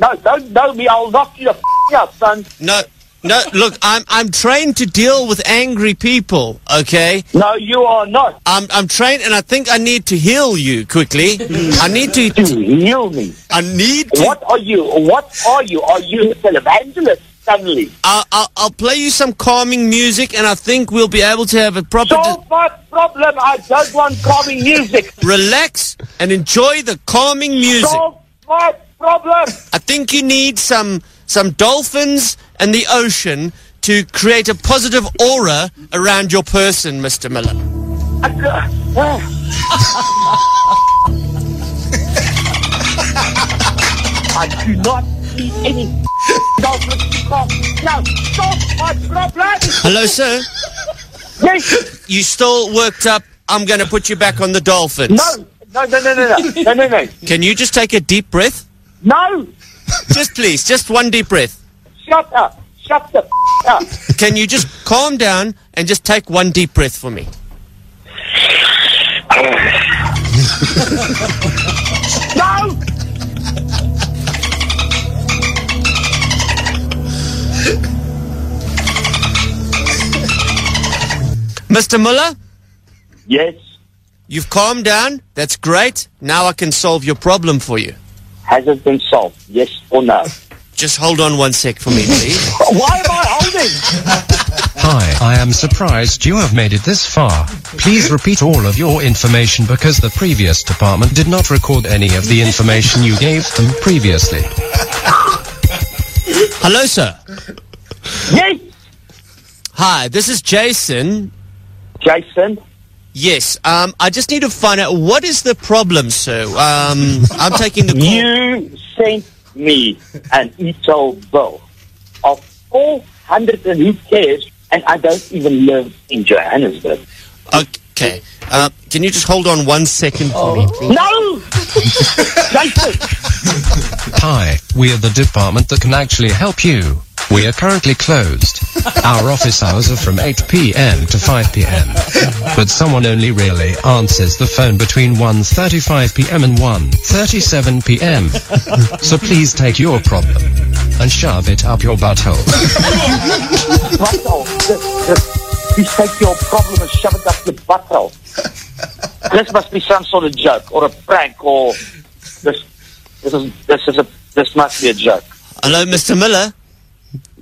I: no, don't know me. I'll knock you the out, son.
H: no, no. Look, I'm I'm trained to deal with angry people. Okay,
I: No, you are not.
H: I'm I'm trained, and I think I need to heal you quickly. I need to.
I: To heal me.
H: I need to.
I: What are you? What are you? Are you a televangelist suddenly?
H: I'll, I'll I'll play you some calming music, and I think we'll be able to have a proper.
I: Solve my problem. I don't want calming music.
H: relax and enjoy the calming music.
I: Solve my problem.
H: I think you need some some dolphins and the ocean to create a positive aura around your person, Mr. Miller.
I: I do not need any dolphins to come. Now, solve my problem.
H: Hello, sir.
I: Yes.
H: You still worked up? I'm going to put you back on the dolphins.
I: No. No, no, no, no, no, no, no, no.
H: Can you just take a deep breath?
I: No.
H: Just please, just one deep breath.
I: Shut up. Shut the up.
H: Can you just calm down and just take one deep breath for me? Mr. Muller,
I: Yes.
H: you've calmed down. That's great. Now I can solve your problem for you.
I: Has it been solved? Yes or no?
H: Just hold on one sec for me, please.
I: Why am I holding?
J: Hi, I am surprised you have made it this far. Please repeat all of your information because the previous department did not record any of the information you gave them previously.
H: Hello, sir.
I: Yes.
H: Hi, this is Jason.
I: Jason.
H: Yes, um, I just need to find out what is the problem, sir. Um, I'm taking the call.
I: You sent me an e-toll bill of 400 and who cares? And I don't even live in Johannesburg.
H: Okay, uh, can you just hold on one second for me, please?
I: No! Jason!
J: Hi, we are the department that can actually help you. We are currently closed. Our office hours are from 8 p.m. to 5 p.m. But someone only really answers the phone between 1.35 p.m. and 1.37 p.m. So please take your problem and shove it up your butthole.
I: butthole. The, the, you take your problem and shove it up your butthole. this must be some sort of joke or a prank or this. This is this is a this must be a joke.
H: Hello, Mr. Miller.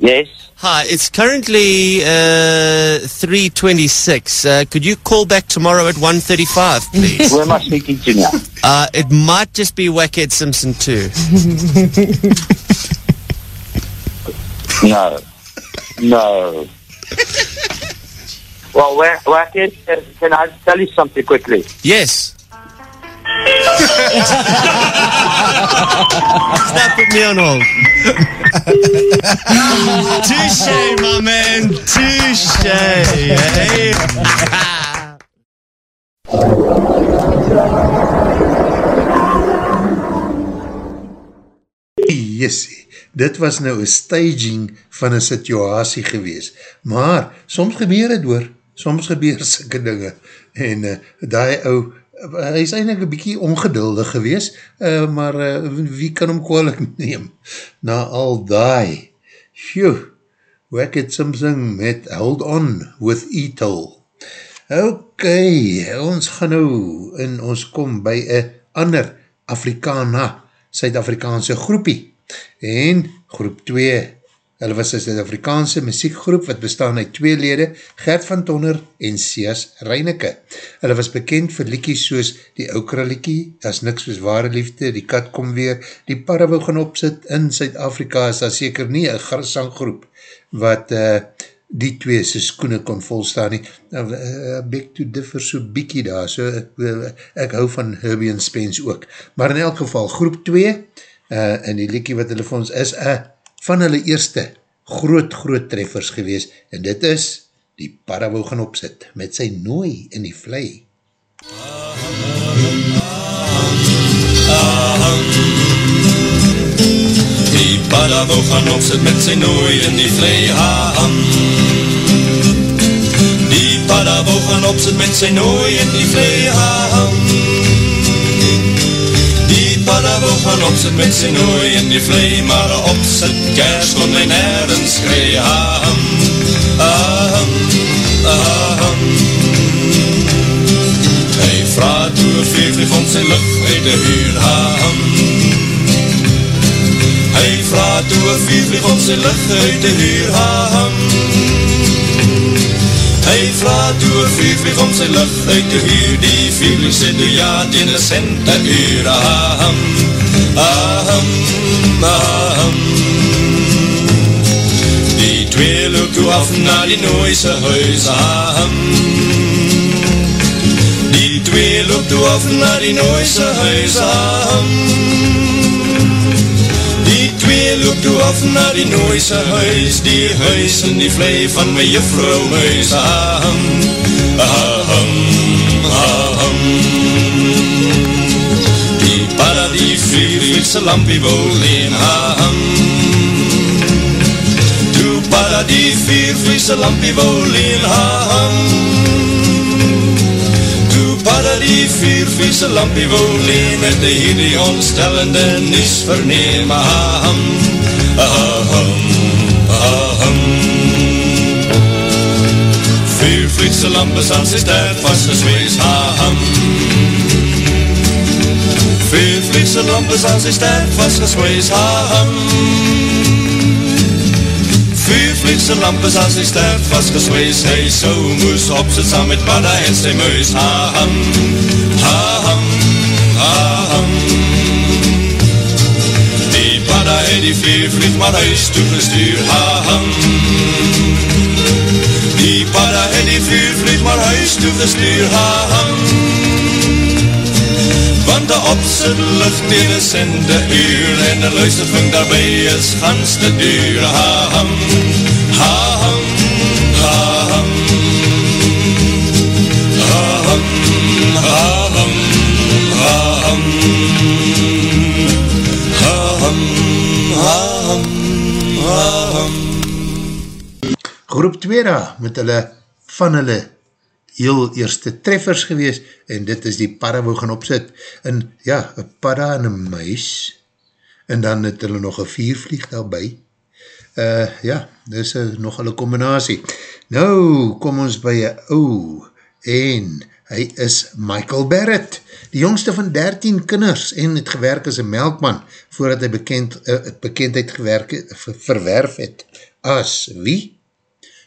I: Yes.
H: Hi, it's currently uh, 3.26. Uh, could you call back tomorrow at 1.35, please?
I: Who am I speaking to now?
H: Uh, it might just be Wackhead Simpson too.
I: No. No. well, where, where can, can I tell you something quickly?
H: Yes. Stop put me on hold. Touche, my man. Touche. Hey.
B: Jessie, dit was nou een staging van een situasie gewees. Maar, soms gebeur het hoor, soms gebeur sikke dinge. En uh, die ou, hy is eindelijk een bykie ongeduldig gewees, uh, maar uh, wie kan hom kwalijk neem? Na al die, phew, hoe ek het something met Hold On with Ethel. Ok, ons gaan nou en ons kom by een ander Afrikana, Suid-Afrikaanse groepie. En groep 2, hulle was een Suid-Afrikaanse muziekgroep wat bestaan uit twee lede, Gert van Tonner en Sias Reineke. Hulle was bekend vir liekies soos die Oukra liekie, as niks soos ware liefde, die kat kom weer, die parre wil gaan opsit, in Suid-Afrika is daar seker nie een sanggroep wat uh, die twee sy skoene kon volstaan nie. Uh, beg to differ so biekie daar, so ek, ek hou van Herbie en Spence ook. Maar in elk geval, groep 2, uh, en die liekie wat hulle vir ons is, uh, van hulle eerste groot, groot treffers gewees, en dit is die para wou gaan opsit, met sy nooi in die vlei.
K: Die para wou gaan opsit met sy nooi in die vlei, ha-ham. Die para wou gaan opsit met sy nooi in die vlei, ha-ham. Die para wou gaan opsit met sy nooi in die vlei, maar een opsit kers kon my nergens kree, ha-ham. Ha-ham, ha-ham. Hy vraag toe een veervlieg om sy lucht uit de huur, ha-ham. Hy vraag toe een viervlieg om sy licht uit te huur haam. Hy vraag toe een viervlieg om sy licht uit te huur, die viervlieg sê toe ja, die een cent per uur haam. Aham, aham. Die twee loop toe af na die nooise huis aham. Die twee loop toe af na die nooise huis aham. Loop toe af na die nooise huis, die huis in die vlei van my juffrou muis. Aham, aham, aham. Die para die viervliegse lampie wou leen, aham. Toe para die viervliegse lampie wou leen, aham. Para die viervliese lampie wou leen Het die hierdie ontstellende nies verneem. Aham, aham, aham Viervliese lampes aan sy stert vastgeswees Aham Viervliese lampes aan sy stert vastgeswees Aham Viervliegse lampes as die sterf vastgeswees Hy so moes opsit saam met padda en sy muis. Aham, aham, aham Die padda het die viervlieg maar huis toegestuur Aham Die padda het die viervlieg maar huis toegestuur Aham Want de opzet lucht in een sende uur En de luistervink daarby is gans te duur. Aham, aham, Aham, aham, aham. Aham, aham, aham.
B: Groep 2 daar, met hulle van hulle heel eerste treffers gewees, en dit is die para wou gaan opzit, en ja, een para en een muis, en dan het hulle nog een viervlieg daarby, uh, ja, dit is uh, nog hulle combinatie. Nou, kom ons by een ou, en hy is Michael Barrett, die jongste van 13 kinders, en het gewerk as een melkman, voordat hy bekend, uh, bekendheid gewerk, verwerf het, as wie?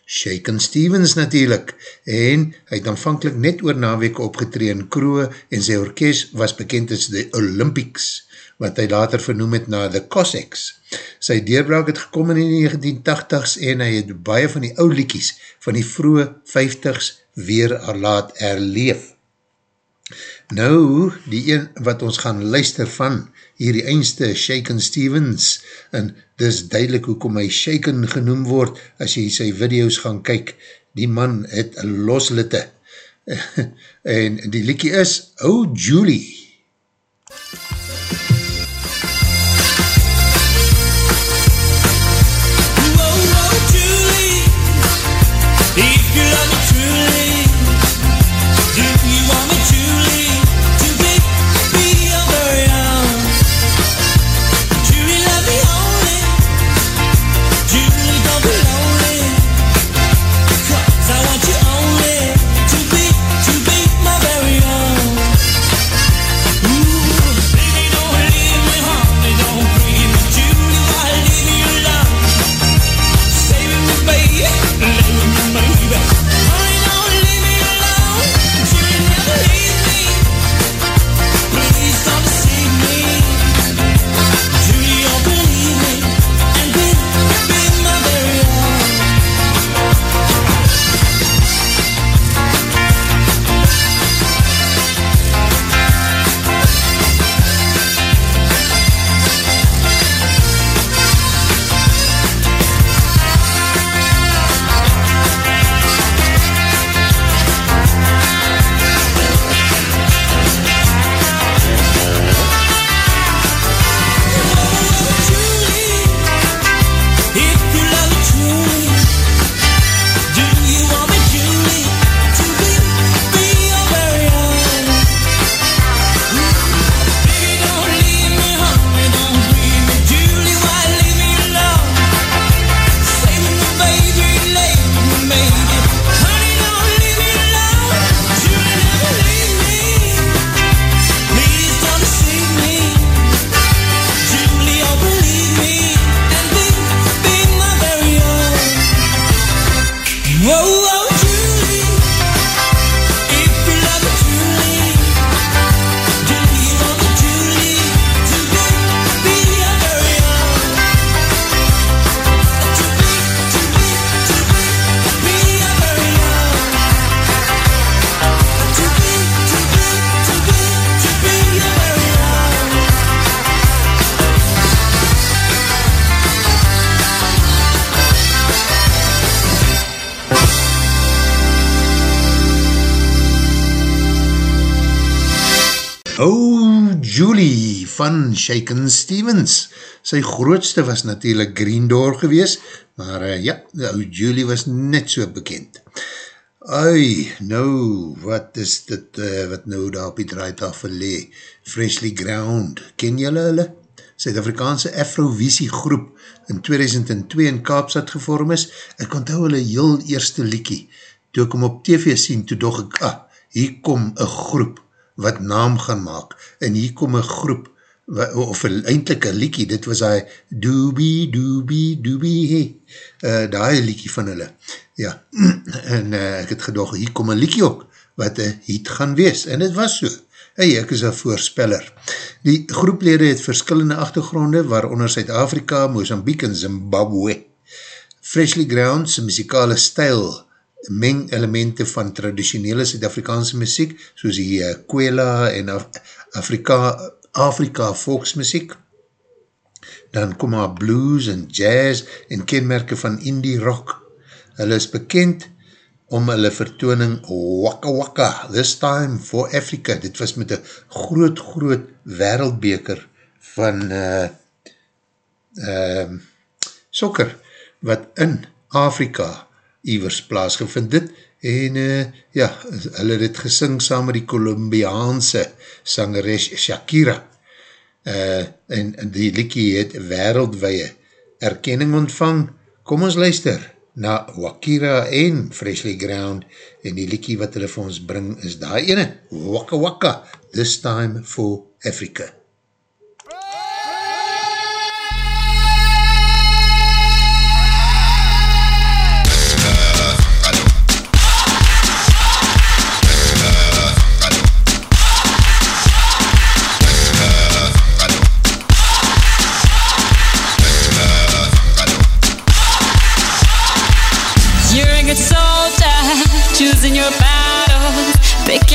B: Shaken Stevens natuurlijk, en hy het aanvankelijk net oor naweke opgetree in Kroe, en sy orkest was bekend as the Olympics, wat hy later vernoem het na the Cossacks. Sy deurbraak het gekom in die 1980s, en hy het baie van die ouliekies van die vroege 50s weer laat herleef. Nou, die een wat ons gaan luister van, hier die eindste Shaken Stevens, en dis duidelik hoekom hy Shaken genoem word, as jy sy video's gaan kyk, die man het loslitte, en die liekie is, Oh Julie. Van Shaken Stevens. Sy grootste was natuurlijk Green Door gewees, maar uh, ja, oh, Julie was net so bekend. Ai, nou, wat is dit uh, wat nou daar op die draaitafel lee? Freshly Ground, ken jylle hulle? Suid-Afrikaanse Afrovisie groep in 2002 in Kaapstad gevorm is. Ek onthou hulle heel eerste liekie. Toe ek hom op TV sien, toe dog ek, ah, hier kom een groep wat naam gaan maak, en hier kom een groep, of eindelijk een liekie, dit was hy doobie, doobie, doobie, hey, uh, die liekie van hulle, ja, en uh, ek het gedog, hier kom een liekie ook, wat een hit gaan wees, en het was so, hey, ek is een voorspeller. Die groeplede het verskillende achtergronde, waaronder Suid-Afrika, Mozambique en Zimbabwe. Freshly Ground, sy muzikale stijl, meng elemente van traditionele Suid-Afrikaanse muziek, soos die uh, Kwela en Af Afrika, Afrika volksmuziek. Dan kom maar blues en jazz en kenmerke van indie rock. Hulle is bekend om hulle vertooning Waka Waka, This Time for Africa. Dit was met een groot, groot wereldbeker van uh, uh, sokker, wat in Afrika iwers plaasgevind het, en uh, ja, hulle het gesing saam met die Colombiaanse sangeres Shakira, uh, en die liekie het wereldwee erkenning ontvang, kom ons luister na Wakira en Freshly Ground, en die liekie wat hulle vir ons bring is daar ene, Waka Waka, This Time for Africa.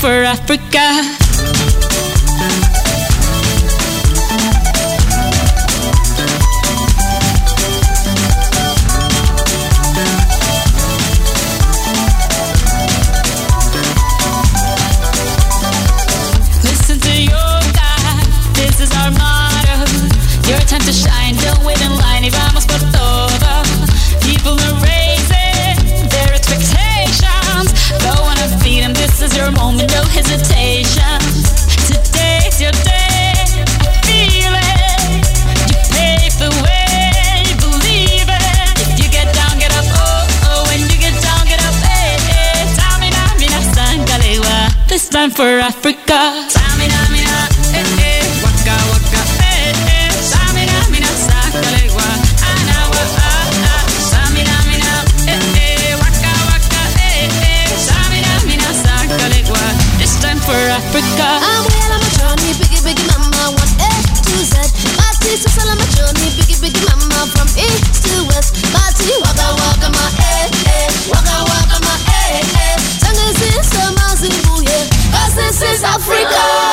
F: For Africa. Listen to your God, this is our motto. Your time to shine, don't wait your no hesitation. Today's your day, I feel it. You pave the way, believe it. If you get down, get up, oh, oh. When you get down, get up, mina, sangalewa. This time for Africa.
L: My sister's all my journey, biggie, biggie mama, from east to west. Party, waka, waka, my eh, eh. Waka, waka, my eh, eh. Tango is the Mazibu, yeah. Cause this is Africa.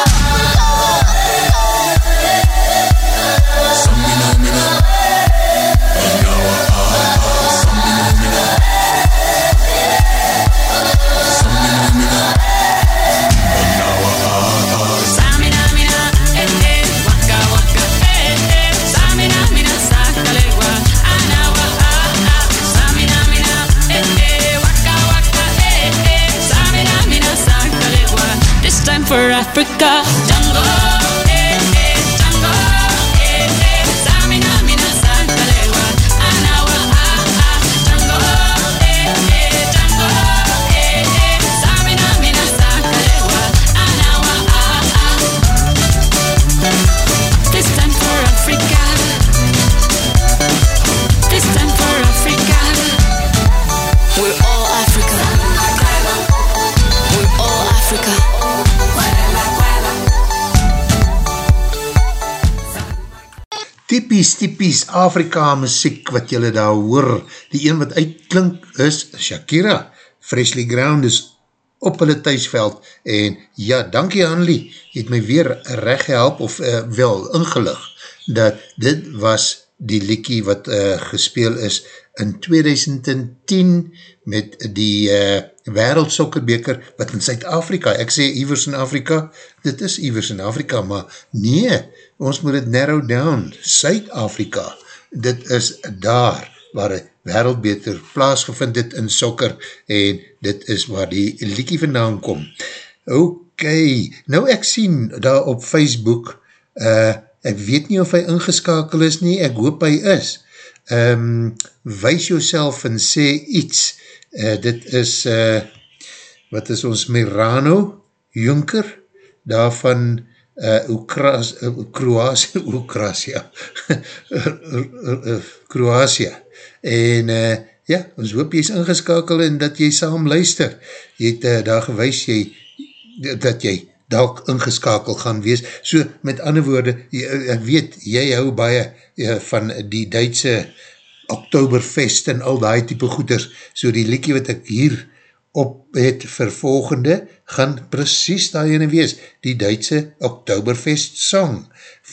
B: Afrika muziek wat jylle daar hoor. Die een wat uitklink is Shakira. Freshly Ground is op hulle thuisveld en ja, dankie Annelie, jy het my weer recht gehelp of uh, wel ingelig dat dit was die liekie wat uh, gespeel is in 2010 met die uh, wereldsokkerbeker wat in Zuid-Afrika, ek sê Ivers in Afrika, dit is Ivers in Afrika, maar nee, ons moet het narrow down, Zuid-Afrika, dit is daar waar een wereldbeter plaasgevind het in sokker en dit is waar die liekie vandaan kom. Ok, nou ek sien daar op Facebook, uh, ek weet nie of hy ingeskakel is nie, ek hoop hy is. Um, wees jouself en sê iets, uh, dit is, uh, wat is ons Mirano Junker, daarvan uh, Kroasia, Kroasia, Kroasia, en uh, ja, ons hoop jy is ingeskakel en dat jy saam luister. Jy het uh, daar gewys jy, dat jy dalk ingeskakel gaan wees. So, met ander woorde, jy, ek weet, jy hou baie uh, van die Duitse Oktoberfest en al die type goeders. So, die liekie wat ek hier op het vervolgende, gaan precies daar ene wees. Die Duitse Oktoberfest song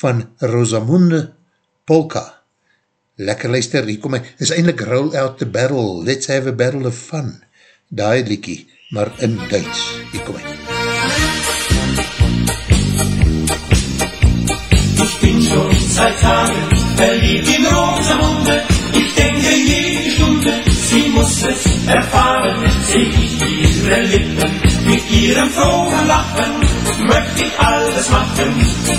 B: van Rosamunde Polka lekker luister, hier kom hy, is eindelijk roll out the battle, let's have a battle of fun, daai liekie, maar in Duits, hier kom hy.
M: Ich bin schon seit Tagen verliebt in Rosamunde, ich Stunde, sie muss es erfahren, seh ich ihre Lippen mit ihrem frohen Lachen, möchte ich alles machen,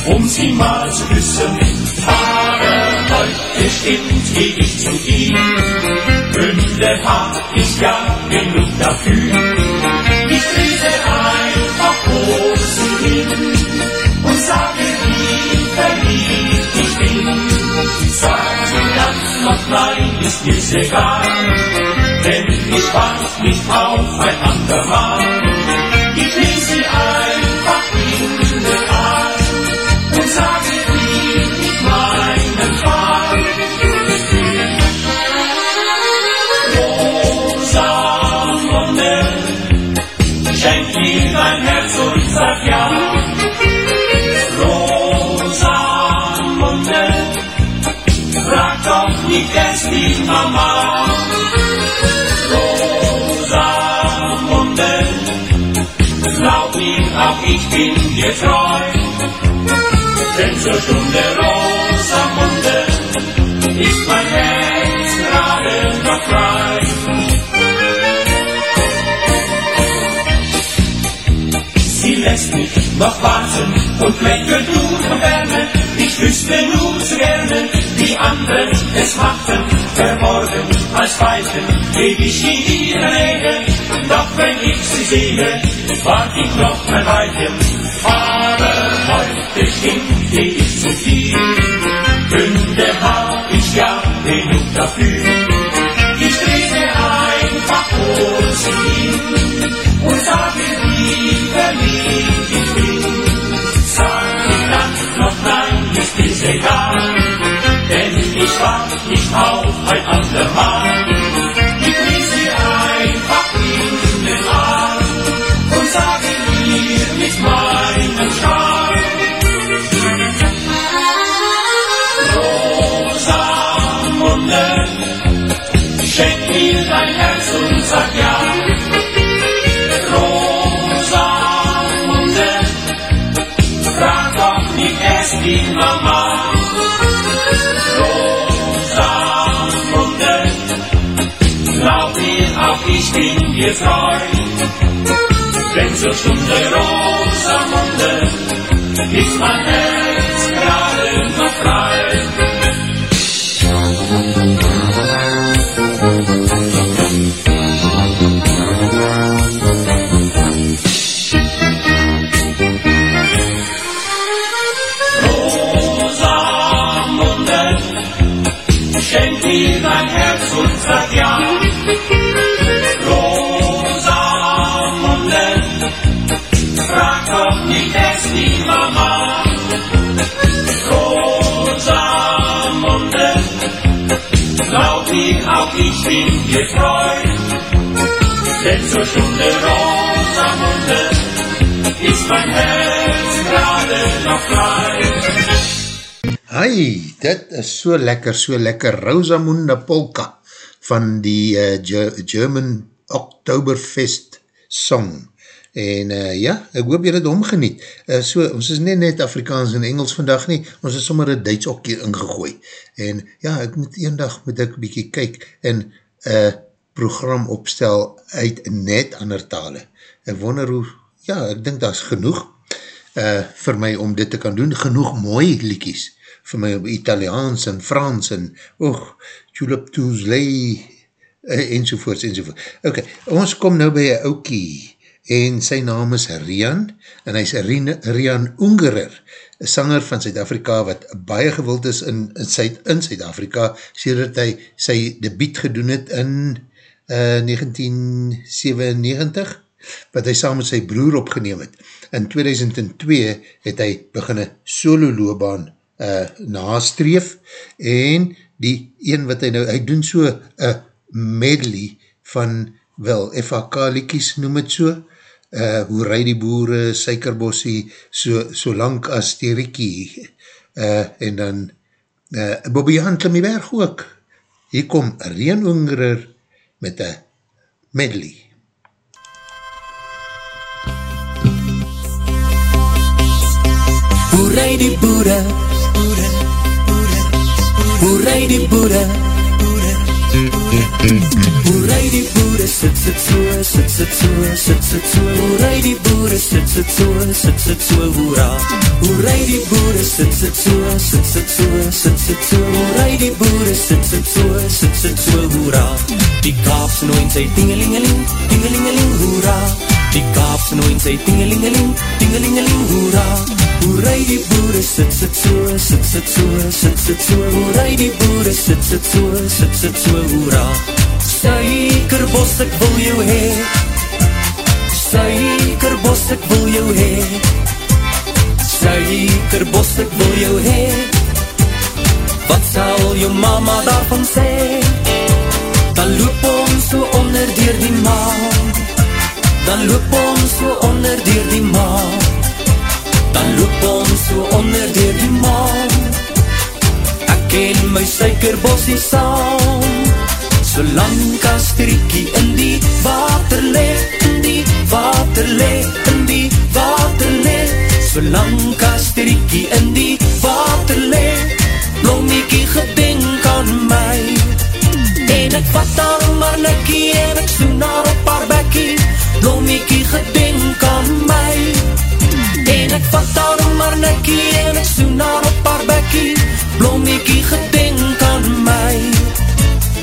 M: um sie mal zu küssen, aber heute stimmt, geh ich zu ihm. Gründe hab ich ja genug dafür. Ich trete einfach vor sie hin und sage, wie verliebt ich bin. Sagt sie dann noch nein, ist mir's egal, denn ich warte nicht auf ein andermal. Doch nicht erst die Mama. Rosamunde, glaub mir, auch ich bin dir. Denn zur Stunde Rosamunde ist mein Herz gerade noch frei. Sie lässt mich noch warten und lächelt nur Wärme. Ich wüsste nur zu gerne, wie andere es machten. Verborgen als Weiten leb ich in ihrer Nähe. Doch wenn ich sie sehe, wart ich noch ein Weilchen. Aber heute stimmt, geh ich zu viel. Gründe hab ich ja genug dafür. Ich trete einfach vor sie und sage, wie verliebt ich bin. Sag ich dann noch nein, egal, denn ich wart nicht auf ein andermal. Ich sie einfach in Arm und sage ihr mit meinem Schal. Rosamunde, schenk mir dein Herz und sag ja. Rosamunde, frag doch nicht erst die Mama. Ich bin dir treu. Denn zur Stunde Rosamunde ist mein Herz gerade noch frei. Ich bin gefreut. Denn zur Stunde Rosamunde ist mein Herz gerade noch klein.
B: Hi, dit is so lekker, so lekker Rosamunde Polka van die uh, Ge German Oktoberfest song. En uh, ja, ek hoop jy het omgeniet. Uh, so, ons is nie net Afrikaans en Engels vandag nie, ons is sommer een Duits okkie ingegooi. En ja, ek moet een dag moet ek bykie kyk en uh, program opstel uit net ander tale. Ek wonder hoe, ja, ek dink dat is genoeg uh, vir my om dit te kan doen, genoeg mooi liekies vir my op Italiaans en Frans en oog, Tulip Touzley uh, enzovoorts enzovoorts. Ok, ons kom nou by een oukie en sy naam is Rian en hy is Rian Ungerer, een sanger van Zuid-Afrika wat baie gewild is in, in Zuid-Afrika, sedert hy sy debiet gedoen het in uh, 1997, wat hy saam met sy broer opgeneem het. In 2002 het hy beginne solo loopbaan uh, nastreef en die een wat hy nou, hy doen so een medley van, wel, FHK liekies noem het so, uh, hoe rij die boere, suikerbossie, so, so lang as die rikkie, uh, en dan uh, Bobby Jan klim die berg ook. Hier kom Reen Ungerer met een medley.
N: Hoe rij die boere? Hoe rij die boere? Hoe rij die boere? Sit, sit so, sit, sit so, sit, sit so. Hoe rij die boere? Sit, sit so, sit, sit so, hoera. Hoe rij die boere? Sit, sit so, sit, sit so, sit, sit so. Hoe rij die boere? Sit, sit so, sit, sit so, hoera. Die kaaps nooit sy tingelingeling, tingelingeling, hoera. Die kaaps nooit sy tingelingeling, tingelingeling, hoera. Hoe rij die boere, sit, sit so, sit, sit so, sit, sit so, hoe rij die boere, sit, sit so, sit, sit so, hoera. Suikerbos, ek wil jou hee, suikerbos, ek wil jou hee, suikerbos, ek wil jou hee, wat sal jou mama daarvan sê, dan loop ons so onder dier die maan, dan loop ons so onder dier die maan, dan loop ons so onder dier die maan. Ek en my suikerbossie saam, solang as triekie in die water le, in die water le, in die water le, solang as triekie in die water le, blomiekie gedenk aan my. En ek vat haar maar nikkie en ek soen haar op haar bekkie, blomiekie gedenk aan my. Vat haar maar nikkie en ek soen haar op haar bekkie. Blommiekie gedenk aan my.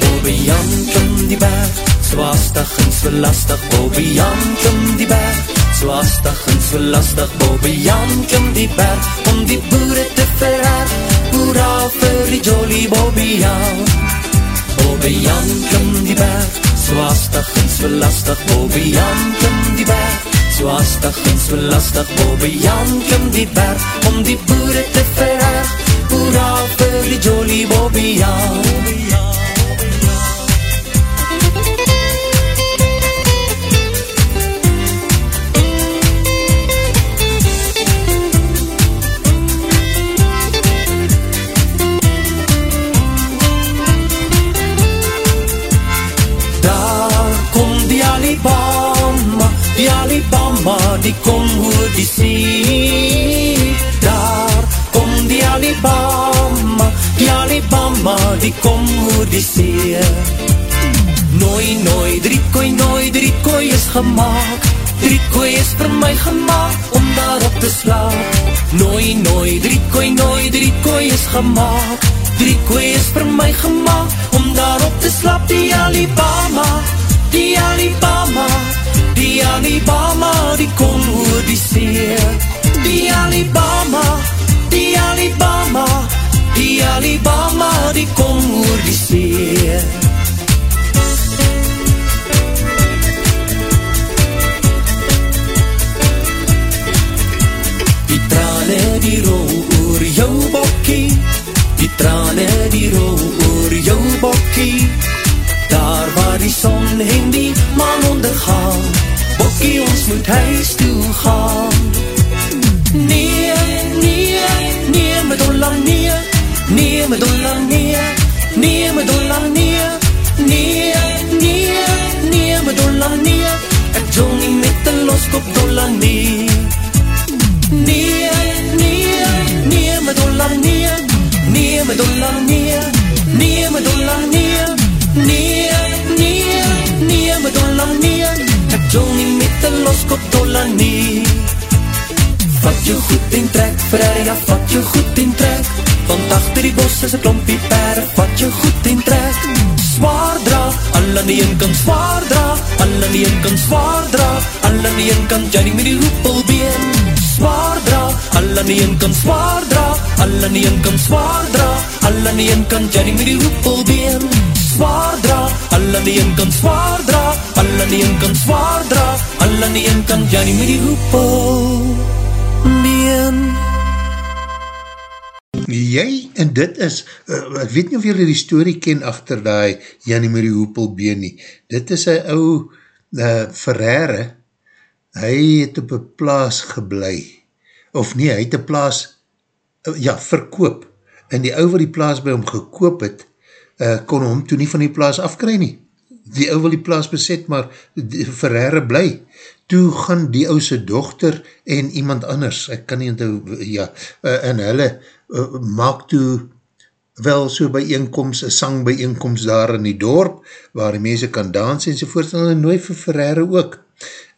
N: Bobby Jan klim die berg Zwaastig en zwelastig Bobby Jan klim die berg Zwaastig en zwelastig Bobby Jan klim die berg Om die boere te vererg Hoera vir die jolly Bobby Jan Bobby Jan klim die berg Zwaastig en zwelastig Bobby Jan klim die berg so astig en so lastig. Bobby Jan klim die berg om die boere te vererg Hoera vir die jolly Bobby die kom oor die see Nooi, nooi, drie kooi, nooi, drie kooi is gemaakt Drie kooi is vir my gemaakt om daarop te slaap. Nooi, nooi, drie kooi, nooi, drie kooi is gemaakt Drie kooi is vir my gemaakt om daarop te slaap. Die Alibama, die Alibama Die Alibama, die kom oor die see Die Alibama, die Alibama die Alibama, die kom oor die see. Die trane die rol oor jou bokkie, die trane die rol oor jou bokkie, daar waar die son en die maan ondergaan, bokkie ons moet huis toe gaan. Nie My dollar nee Nee, my dollar nee Nee, nee, nee, my dollar nee Ek wil nie met een loskop dollar Die een kant Jenny met die hoepelbeen Zwaar dra, aan die een kant zwaar dra aan die een kant zwaar dra aan die een kant Jenny met die hoepelbeen Zwaar dra, aan die een kant zwaar dra aan die een kant zwaar dra aan die een kant Jenny met die hoepelbeen
B: Jy, en dit is, uh, ek weet nie of julle die story ken achter die Jannie Marie Hoepelbeen nie. Dit is een ou uh, Ferrere, hy het op een plaas geblei, of nee, hy het een plaas, ja, verkoop, en die ou wat die plaas by hom gekoop het, uh, kon hom toe nie van die plaas afkry nie. Die ou wil die plaas beset, maar Ferrere bly. Toe gaan die ouse dochter en iemand anders, ek kan nie onthou, ja, uh, en hulle uh, maak toe wel so bijeenkomst, een sang bijeenkomst daar in die dorp, waar die mense kan dans en sovoort, en hulle nooi vir Ferrere ook.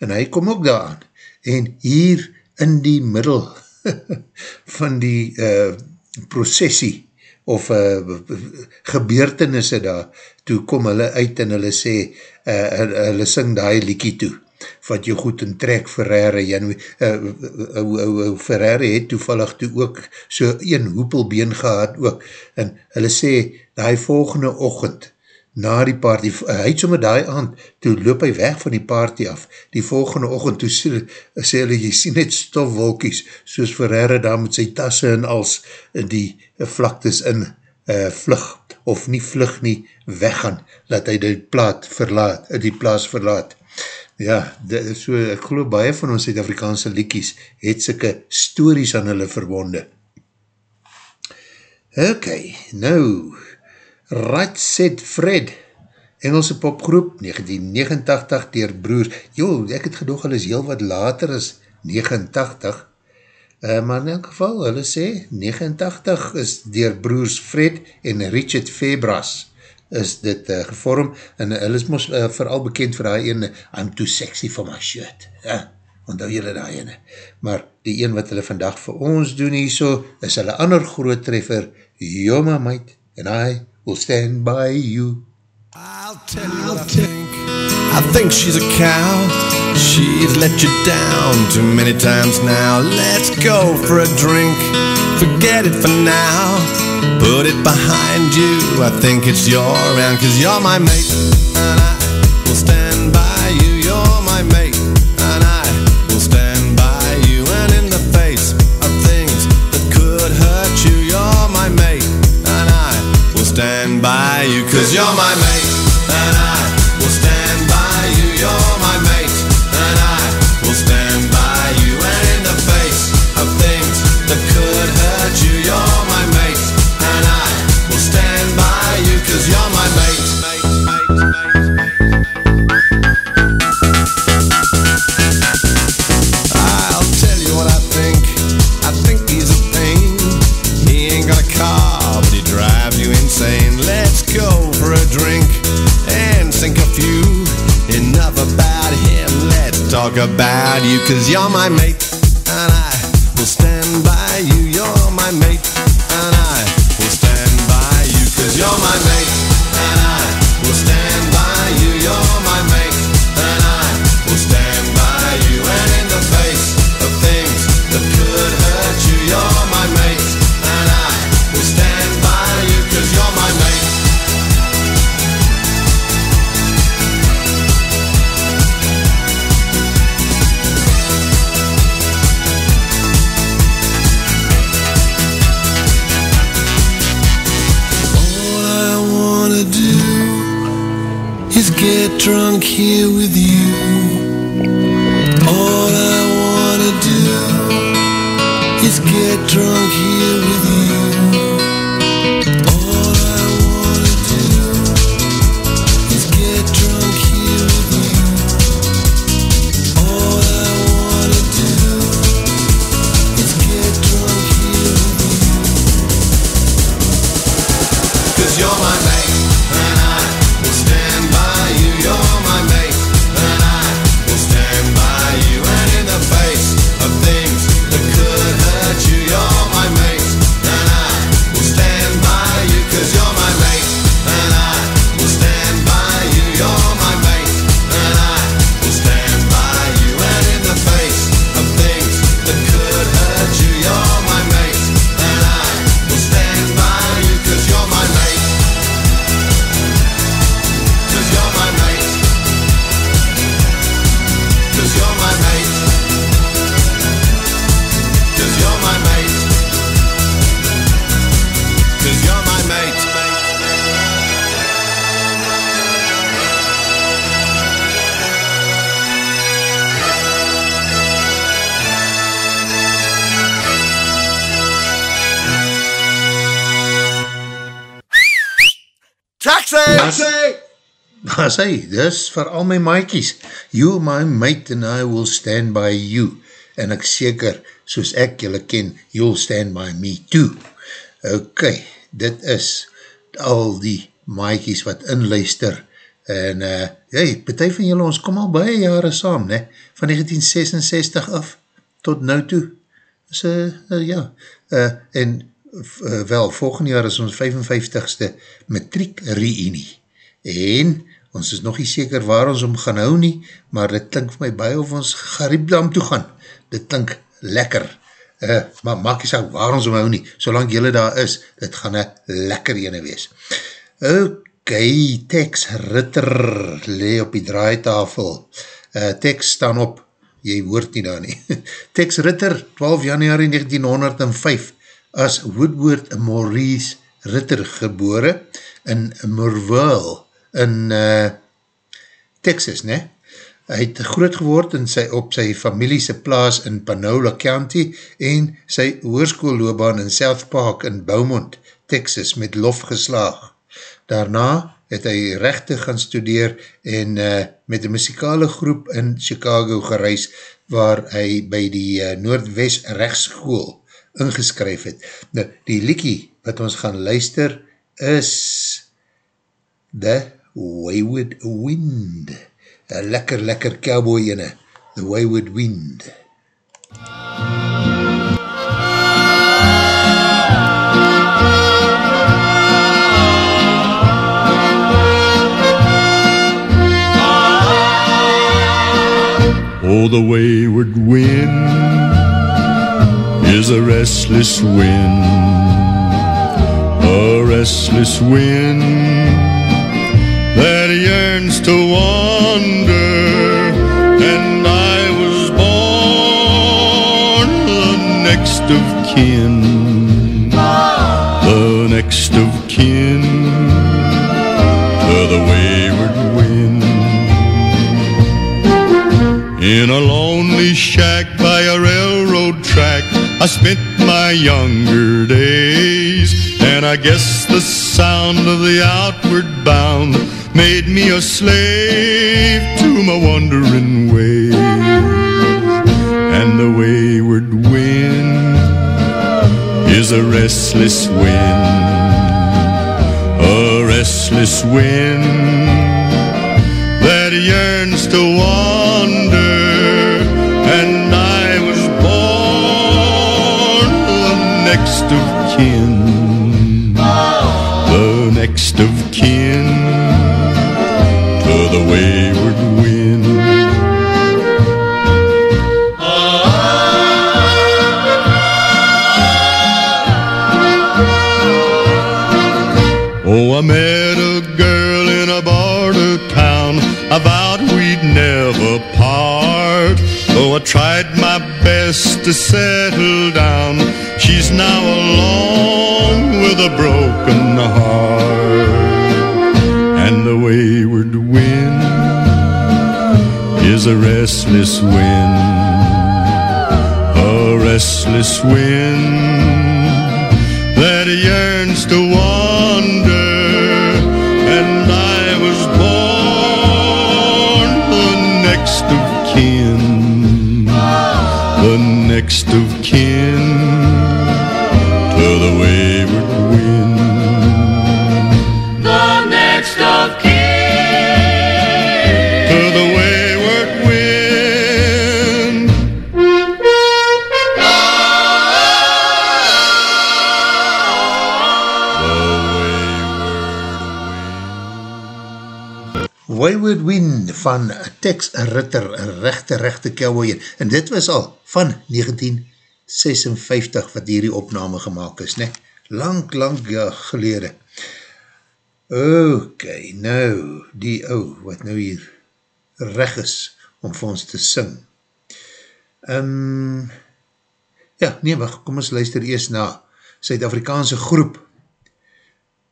B: En hy kom ook daar aan. En hier in die middel van die uh, processie, of uh, gebeurtenisse daar, toe kom hulle uit en hulle sê, uh, hulle sing die liekie toe, wat jou goed in trek Ferrari, Janui, uh, uh, uh, uh, Ferrari het toevallig toe ook so een hoepelbeen gehad ook, en hulle sê, die volgende ochend, na die party, hy het sommer die aand, toe loop hy weg van die party af, die volgende ochend, toe sê, sê hulle, jy sien net stofwolkies, soos Ferrari daar met sy tasse en als die vlaktes in uh, vlug, of nie vlug nie, weggaan, dat hy die plaat verlaat, die plaas verlaat. Ja, dit, so, ek geloof baie van ons Zuid-Afrikaanse liekies, het syke stories aan hulle verbonde. Ok, nou, Right Said Fred, Engelse popgroep, 1989, dier broers, joh, ek het gedoog, hulle is heel wat later as 89, uh, maar in elk geval, hulle sê, 89 is dier broers Fred en Richard Febras, is dit uh, gevorm, en hulle is mos uh, vooral bekend vir die ene, I'm too sexy for my shirt, ja, onthou julle die ene, maar die een wat hulle vandag vir ons doen hier so, is hulle ander groot treffer, Joma Meid, and I will stand by you.
K: I'll tell you I think. I think she's a cow. She's let you down too many times now. Let's go for a drink. Forget it for now. Put it behind you. I think it's your round, cause you're my mate. And I will stand you're my mate. Talk about you, cause you're my mate.
B: Daar sê, dis vir al my maaikies. You my mate and I will stand by you. En ek seker, soos ek julle ken, you'll stand by me too. Ok, dit is al die maaikies wat inluister. En, uh, hey, partij van julle, ons kom al baie jare saam, ne? Van 1966 af tot nou toe. So, uh, ja, uh, en uh, wel, volgende jaar is ons 55ste matriek reunie. En, ons is nog nie seker waar ons om gaan hou nie, maar dit klink vir my baie of ons Gariepdam toe gaan. Dit klink lekker. Uh, maar maak jy sal waar ons om hou nie, solang jylle daar is, dit gaan een lekker ene wees. Ok, Tex Ritter lee op die draaitafel. Uh, Tex staan op, jy hoort nie daar nie. Tex Ritter, 12 januari 1905, as Woodward Maurice Ritter gebore in Morville in uh, Texas, ne? Hy het groot geword in sy, op sy familiese plaas in Panola County en sy hoorskoolloobaan in South Park in Beaumont, Texas, met lof geslaag. Daarna het hy rechte gaan studeer en uh, met een muzikale groep in Chicago gereis waar hy by die uh, Noordwest Rechtsschool ingeskryf het. Nou, die liekie wat ons gaan luister is The Wayward Wind. Een lekker, lekker cowboy ene. The Wayward Wind.
D: Oh, the wayward wind is a restless wind, a restless wind that yearns to wander. And I was born the next of kin, the next of kin to the wayward wind. In a lonely shack by a railroad track, I spent my younger days. And I guess the sound of the outward bound made me a slave to my wandering ways. And the wayward wind is a restless wind, a restless wind that yearns to wander. And I was born the next of kin, the next of kin I tried my best to settle down, she's now alone with a broken heart. And the wayward wind is a restless wind, a restless wind that yearns to wander, next of kin Wayward Wind
B: van Tex Ritter, rechte rechte cowboy, en dit was al van 1956 wat hierdie opname gemaakt is, ne? Lang, lang ja, gelede. Ok, nou, die ou, wat nou hier reg is om vir ons te sing. Um, ja, nee, wacht, kom ons luister eers na Suid-Afrikaanse groep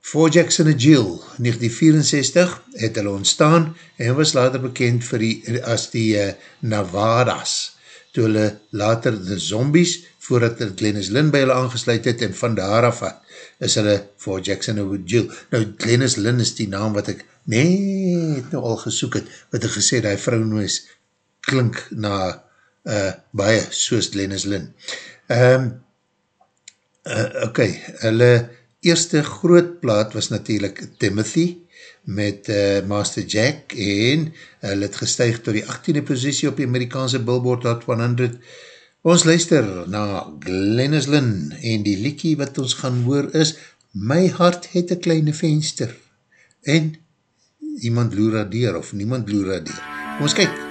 B: Four Jackson and Jill, 1964, het hulle ontstaan en was later bekend vir die, as die uh, Navadas, toe hulle later de Zombies, voordat Glennis Lynn by hulle aangesluit het, en van daar af is hulle Four Jackson and Jill. Nou, Glennis Lynn is die naam wat ek net nou al gesoek het, wat ek gesê, die vrou is, klink na uh, baie soos Glennis Lynn. Um, uh, ok, hulle eerste groot plaat was natuurlijk Timothy met uh, Master Jack en hulle het gestuig tot die 18e positie op die Amerikaanse Billboard Hot 100. Ons luister na Glennis Lynn en die liekie wat ons gaan hoor is My hart het een kleine venster en iemand loer radeer of niemand loer radeer. Ons
F: kyk.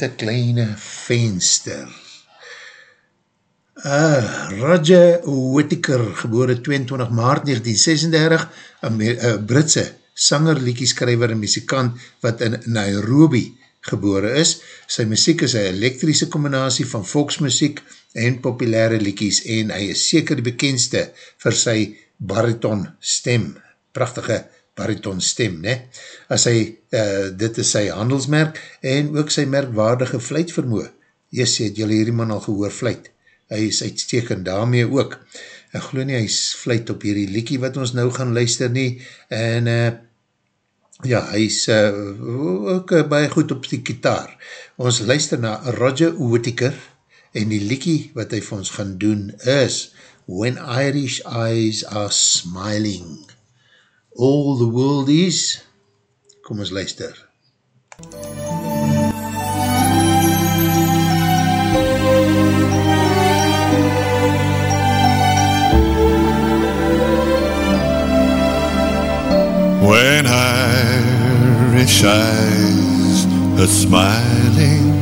F: Het
B: een kleine venster. Uh, Roger Whittaker, geboore 22 maart 1936, een uh, Britse sanger, liedjeskrijver en muzikant wat in Nairobi gebore is. Sy muziek is een elektrische combinatie van volksmuziek en populaire liedjes en hy is seker die bekendste vir sy bariton stem, prachtige bariton stem, ne? As hy, uh, dit is sy handelsmerk en ook sy merkwaardige vluitvermoe. Yes, het julle hierdie man al gehoor vluit hy is uitstekend daarmee ook. Ek geloof nie, hy vluit op hierdie liekie wat ons nou gaan luister nie, en uh, ja, hy is uh, ook uh, baie goed op die kitaar. Ons luister na Roger Whittaker, en die liekie wat hy vir ons gaan doen is When Irish Eyes Are Smiling. All the world is, kom ons luister.
O: When Irish eyes are smiling,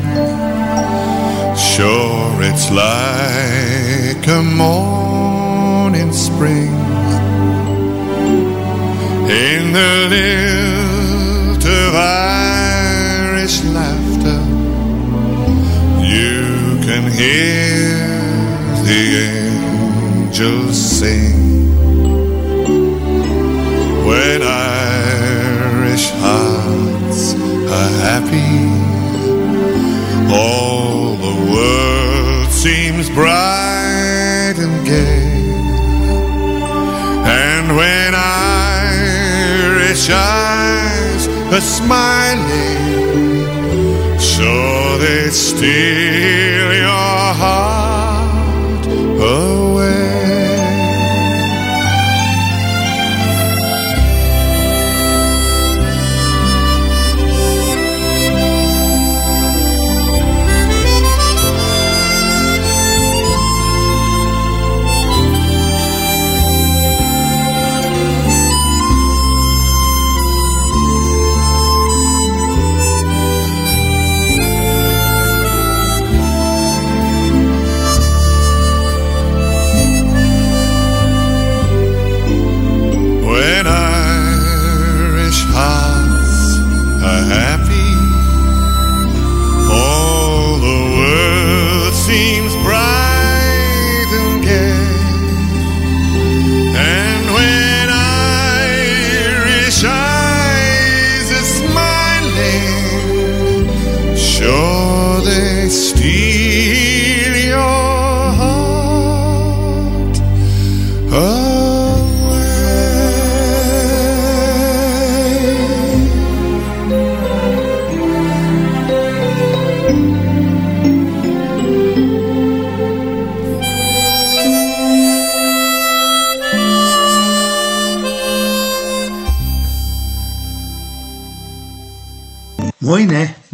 O: sure it's like a morning spring in the lilt of Irish laughter. You can hear the angels sing when Irish hearts are happy, all the world seems bright Eyes are smiling, so they steal your heart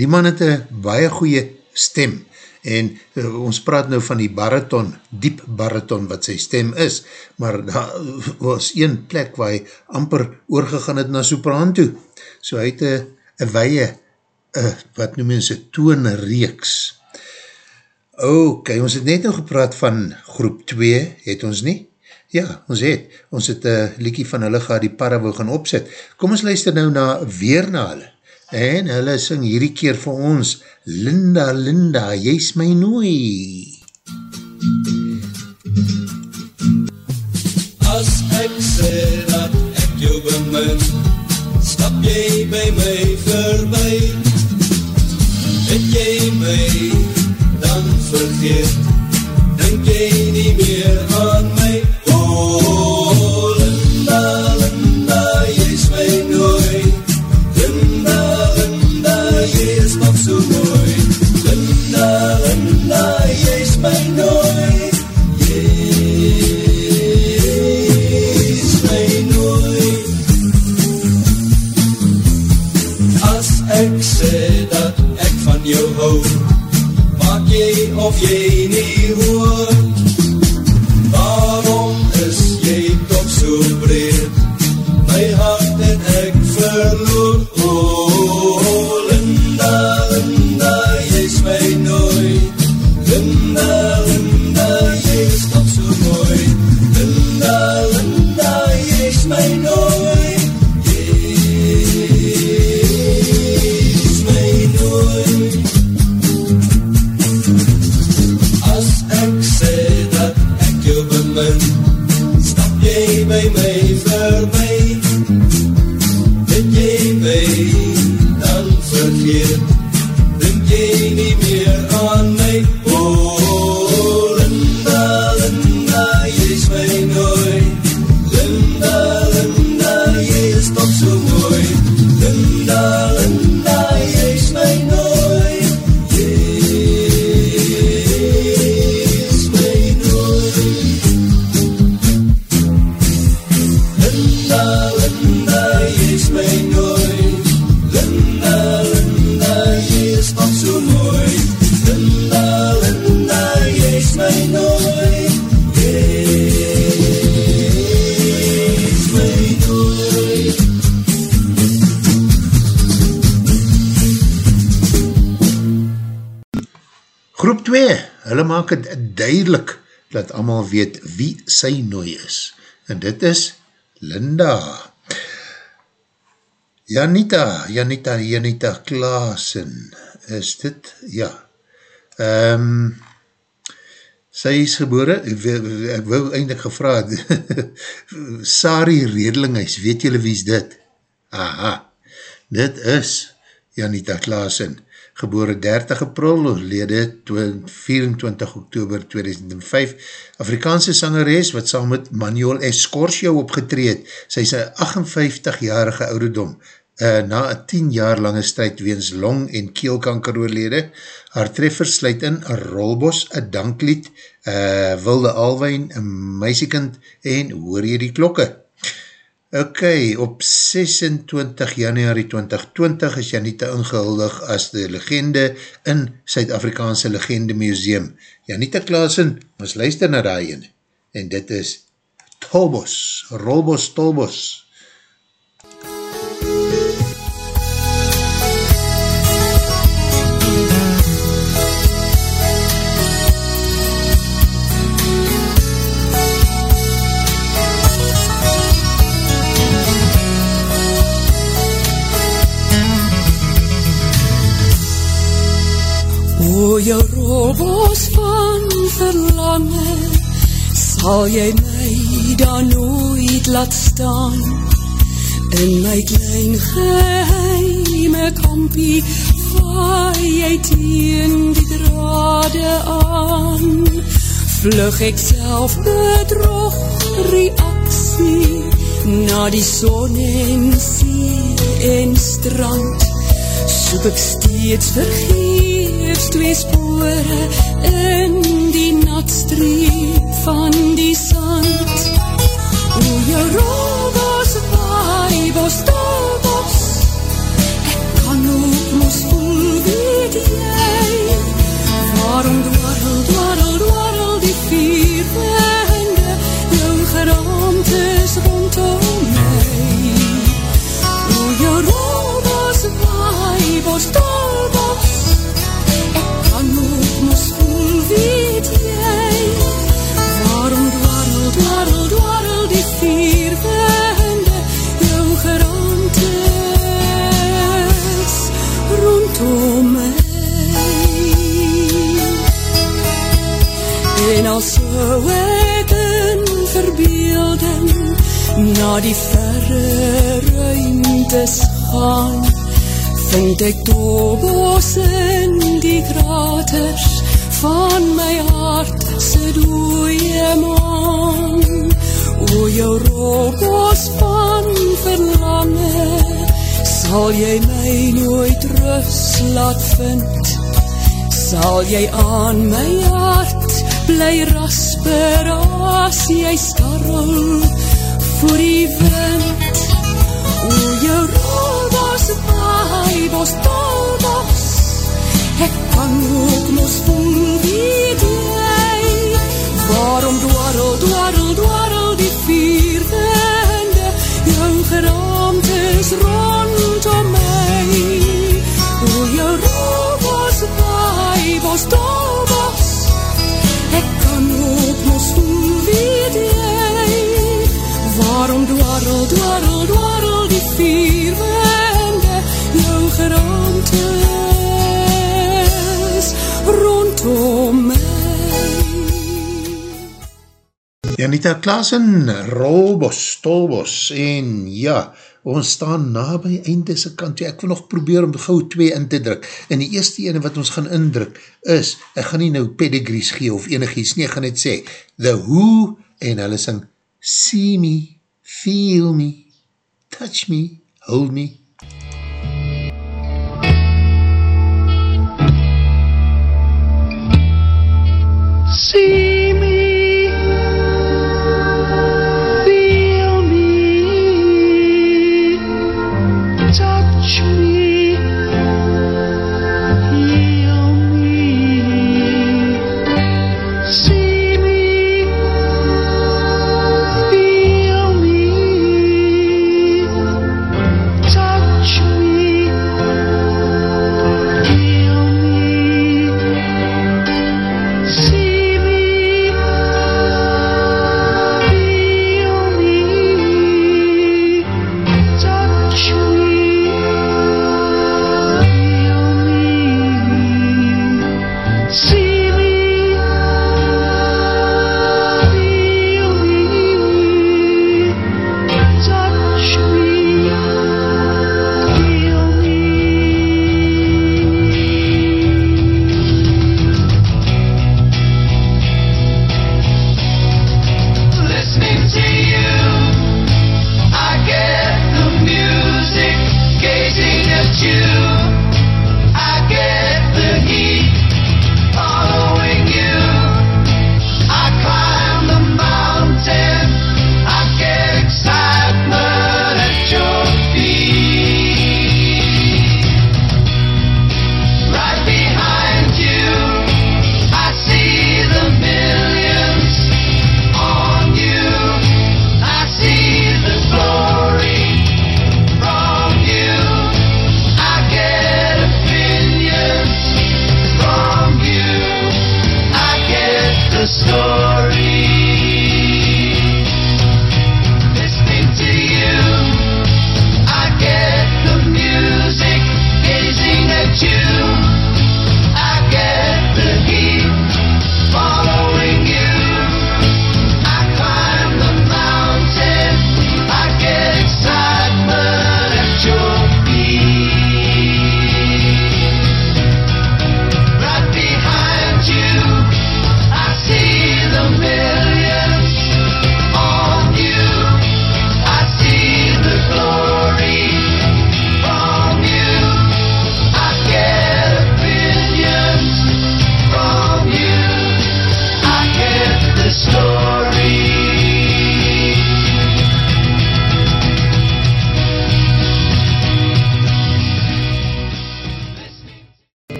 B: die man het een baie goeie stem en uh, ons praat nou van die bariton, diep bariton wat sy stem is, maar daar was een plek waar hy amper oorgegaan het na sopraan toe. So hy het een weie, uh, wat noem ons, een toonreeks. Ok, ons het net nou gepraat van groep 2, het ons nie? Ja, ons het. Ons het een liekie van hulle gehad die para wil gaan opzet. Kom ons luister nou na, weer na hulle. En hulle sing hierdie keer vir ons, Linda, Linda, jy's my nooi.
P: As ek sê dat ek jou bemin, stap jy by my verby. Het jy my dan vergeet, Linda, jy is nog so
B: sy nooi is. En dit is Linda. Janita, Janita, Janita Klaasen, is dit? Ja. Um, sy is gebore, ek, wil- eindelijk gevraad, Sari Redelinghuis, weet julle wie is dit? Aha, dit is Janita Klaasen, gebore 30 april, oorlede 24 oktober 2005, Afrikaanse sangeres wat saam met Manuel Escorcio opgetreed, sy is een 58-jarige ouderdom, uh, na een 10 jaar lange strijd weens long- en keelkanker oorlede. Haar treffers sluit in een rolbos, een danklied, uh, wilde alwijn, een meisiekind en hoor jy die klokke. Ok, op 26 januari 2020 is Janita ingehuldig as de legende in Suid-Afrikaanse Legende Museum. Janita Klaasen, ons luister na ene. En dit is Tolbos, Rolbos Tolbos.
Q: O jou robos van verlange, sal jy my dan nooit laat staan. In my klein geheime kampie, vaai jy teen die drade aan. Vlug ek self bedrog reaksie, na die son en see en strand. Soek ek steeds vergeefs twee spore in laat vind, sal jy aan my hart bly rasper as jy skarrel voor die wind. O jou robos, waaibos, tolbos, ek kan ook mos voel, weet jy, waarom dwarrel, dwarrel, dwarrel die vier winde, jou geraamtes rondom
B: Janita Klaasen, Rolbos, Stolbos, en ja, ons staan na by einde se kant, toe. ek wil nog probeer om gauw twee in te druk, en die eerste ene wat ons gaan indruk, is, ek gaan nie nou pedigrees gee of enig iets, nie, ek gaan net sê, The Who, en hulle sing, See me, feel me, touch me, hold me,
R: See me,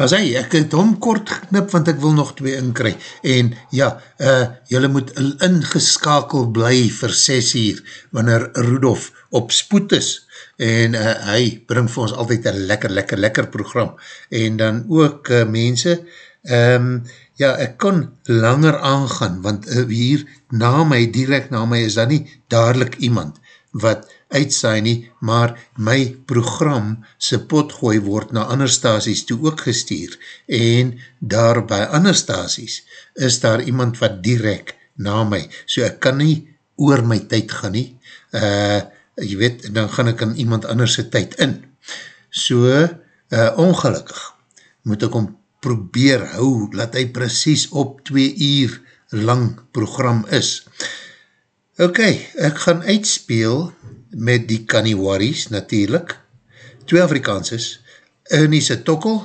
B: As hy, ek het hom kort geknip, want ek wil nog twee inkry. En ja, uh, jylle moet ingeskakel bly vir 6 uur, wanneer Rudolf op spoed is. En uh, hy bring vir ons altyd een lekker, lekker, lekker program. En dan ook uh, mense, um, ja, ek kon langer aangaan, want uh, hier na my, direct na my, is daar nie dadelijk iemand wat uitsaai nie, maar my program se potgooi word na ander stasies toe ook gestuur en daar by ander stasies is daar iemand wat direct na my, so ek kan nie oor my tyd gaan nie, uh, jy weet, dan gaan ek in iemand anders tyd in. So, uh, ongelukkig moet ek om probeer hou, laat hy precies op 2 uur lang program is. Ok, ek gaan uitspeel met die Kaniwaris natuurlijk, twee Afrikaanses, Ernie se Tokkel,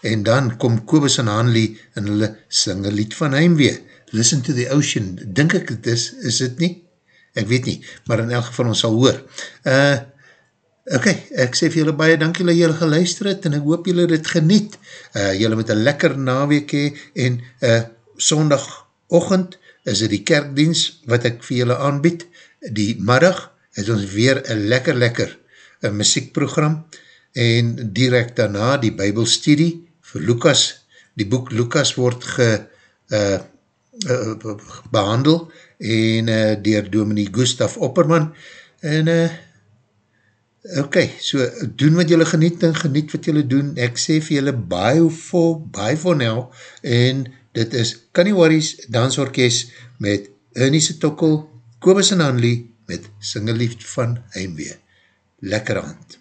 B: en dan kom Kobus en Hanley en hulle sing een lied van heimwee. Listen to the Ocean, dink ek het is, is het nie? Ek weet nie, maar in elk geval ons sal hoor. Uh, ok, ek sê vir julle baie dank julle julle geluister het, en ek hoop julle dit geniet. Uh, julle met een lekker naweek hee, en uh, sondagochtend is het die kerkdienst wat ek vir julle aanbied, die middag, het ons weer een lekker lekker een muziekprogram en direct daarna die bybelstudie vir Lukas, die boek Lukas word ge, uh, uh, behandel en uh, dier dominee Gustaf Opperman en uh, ok, so doen wat julle geniet en geniet wat julle doen, ek sê vir julle bye for, bye for now en dit is Canny Worries Dansorkest met Ernie Setokkel, Kobus en Hanlie met Singeliefd van Heimwee. Lekker aand!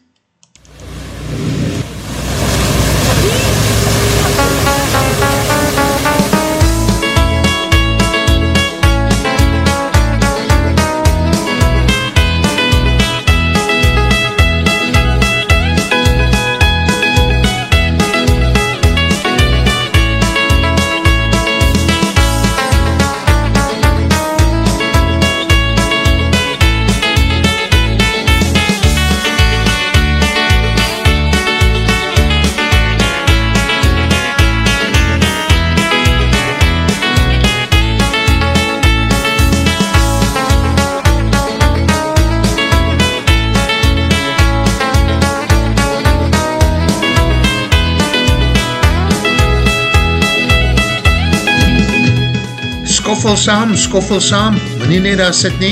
B: skoffel saam, skoffel saam, moet nie net daar sit nie,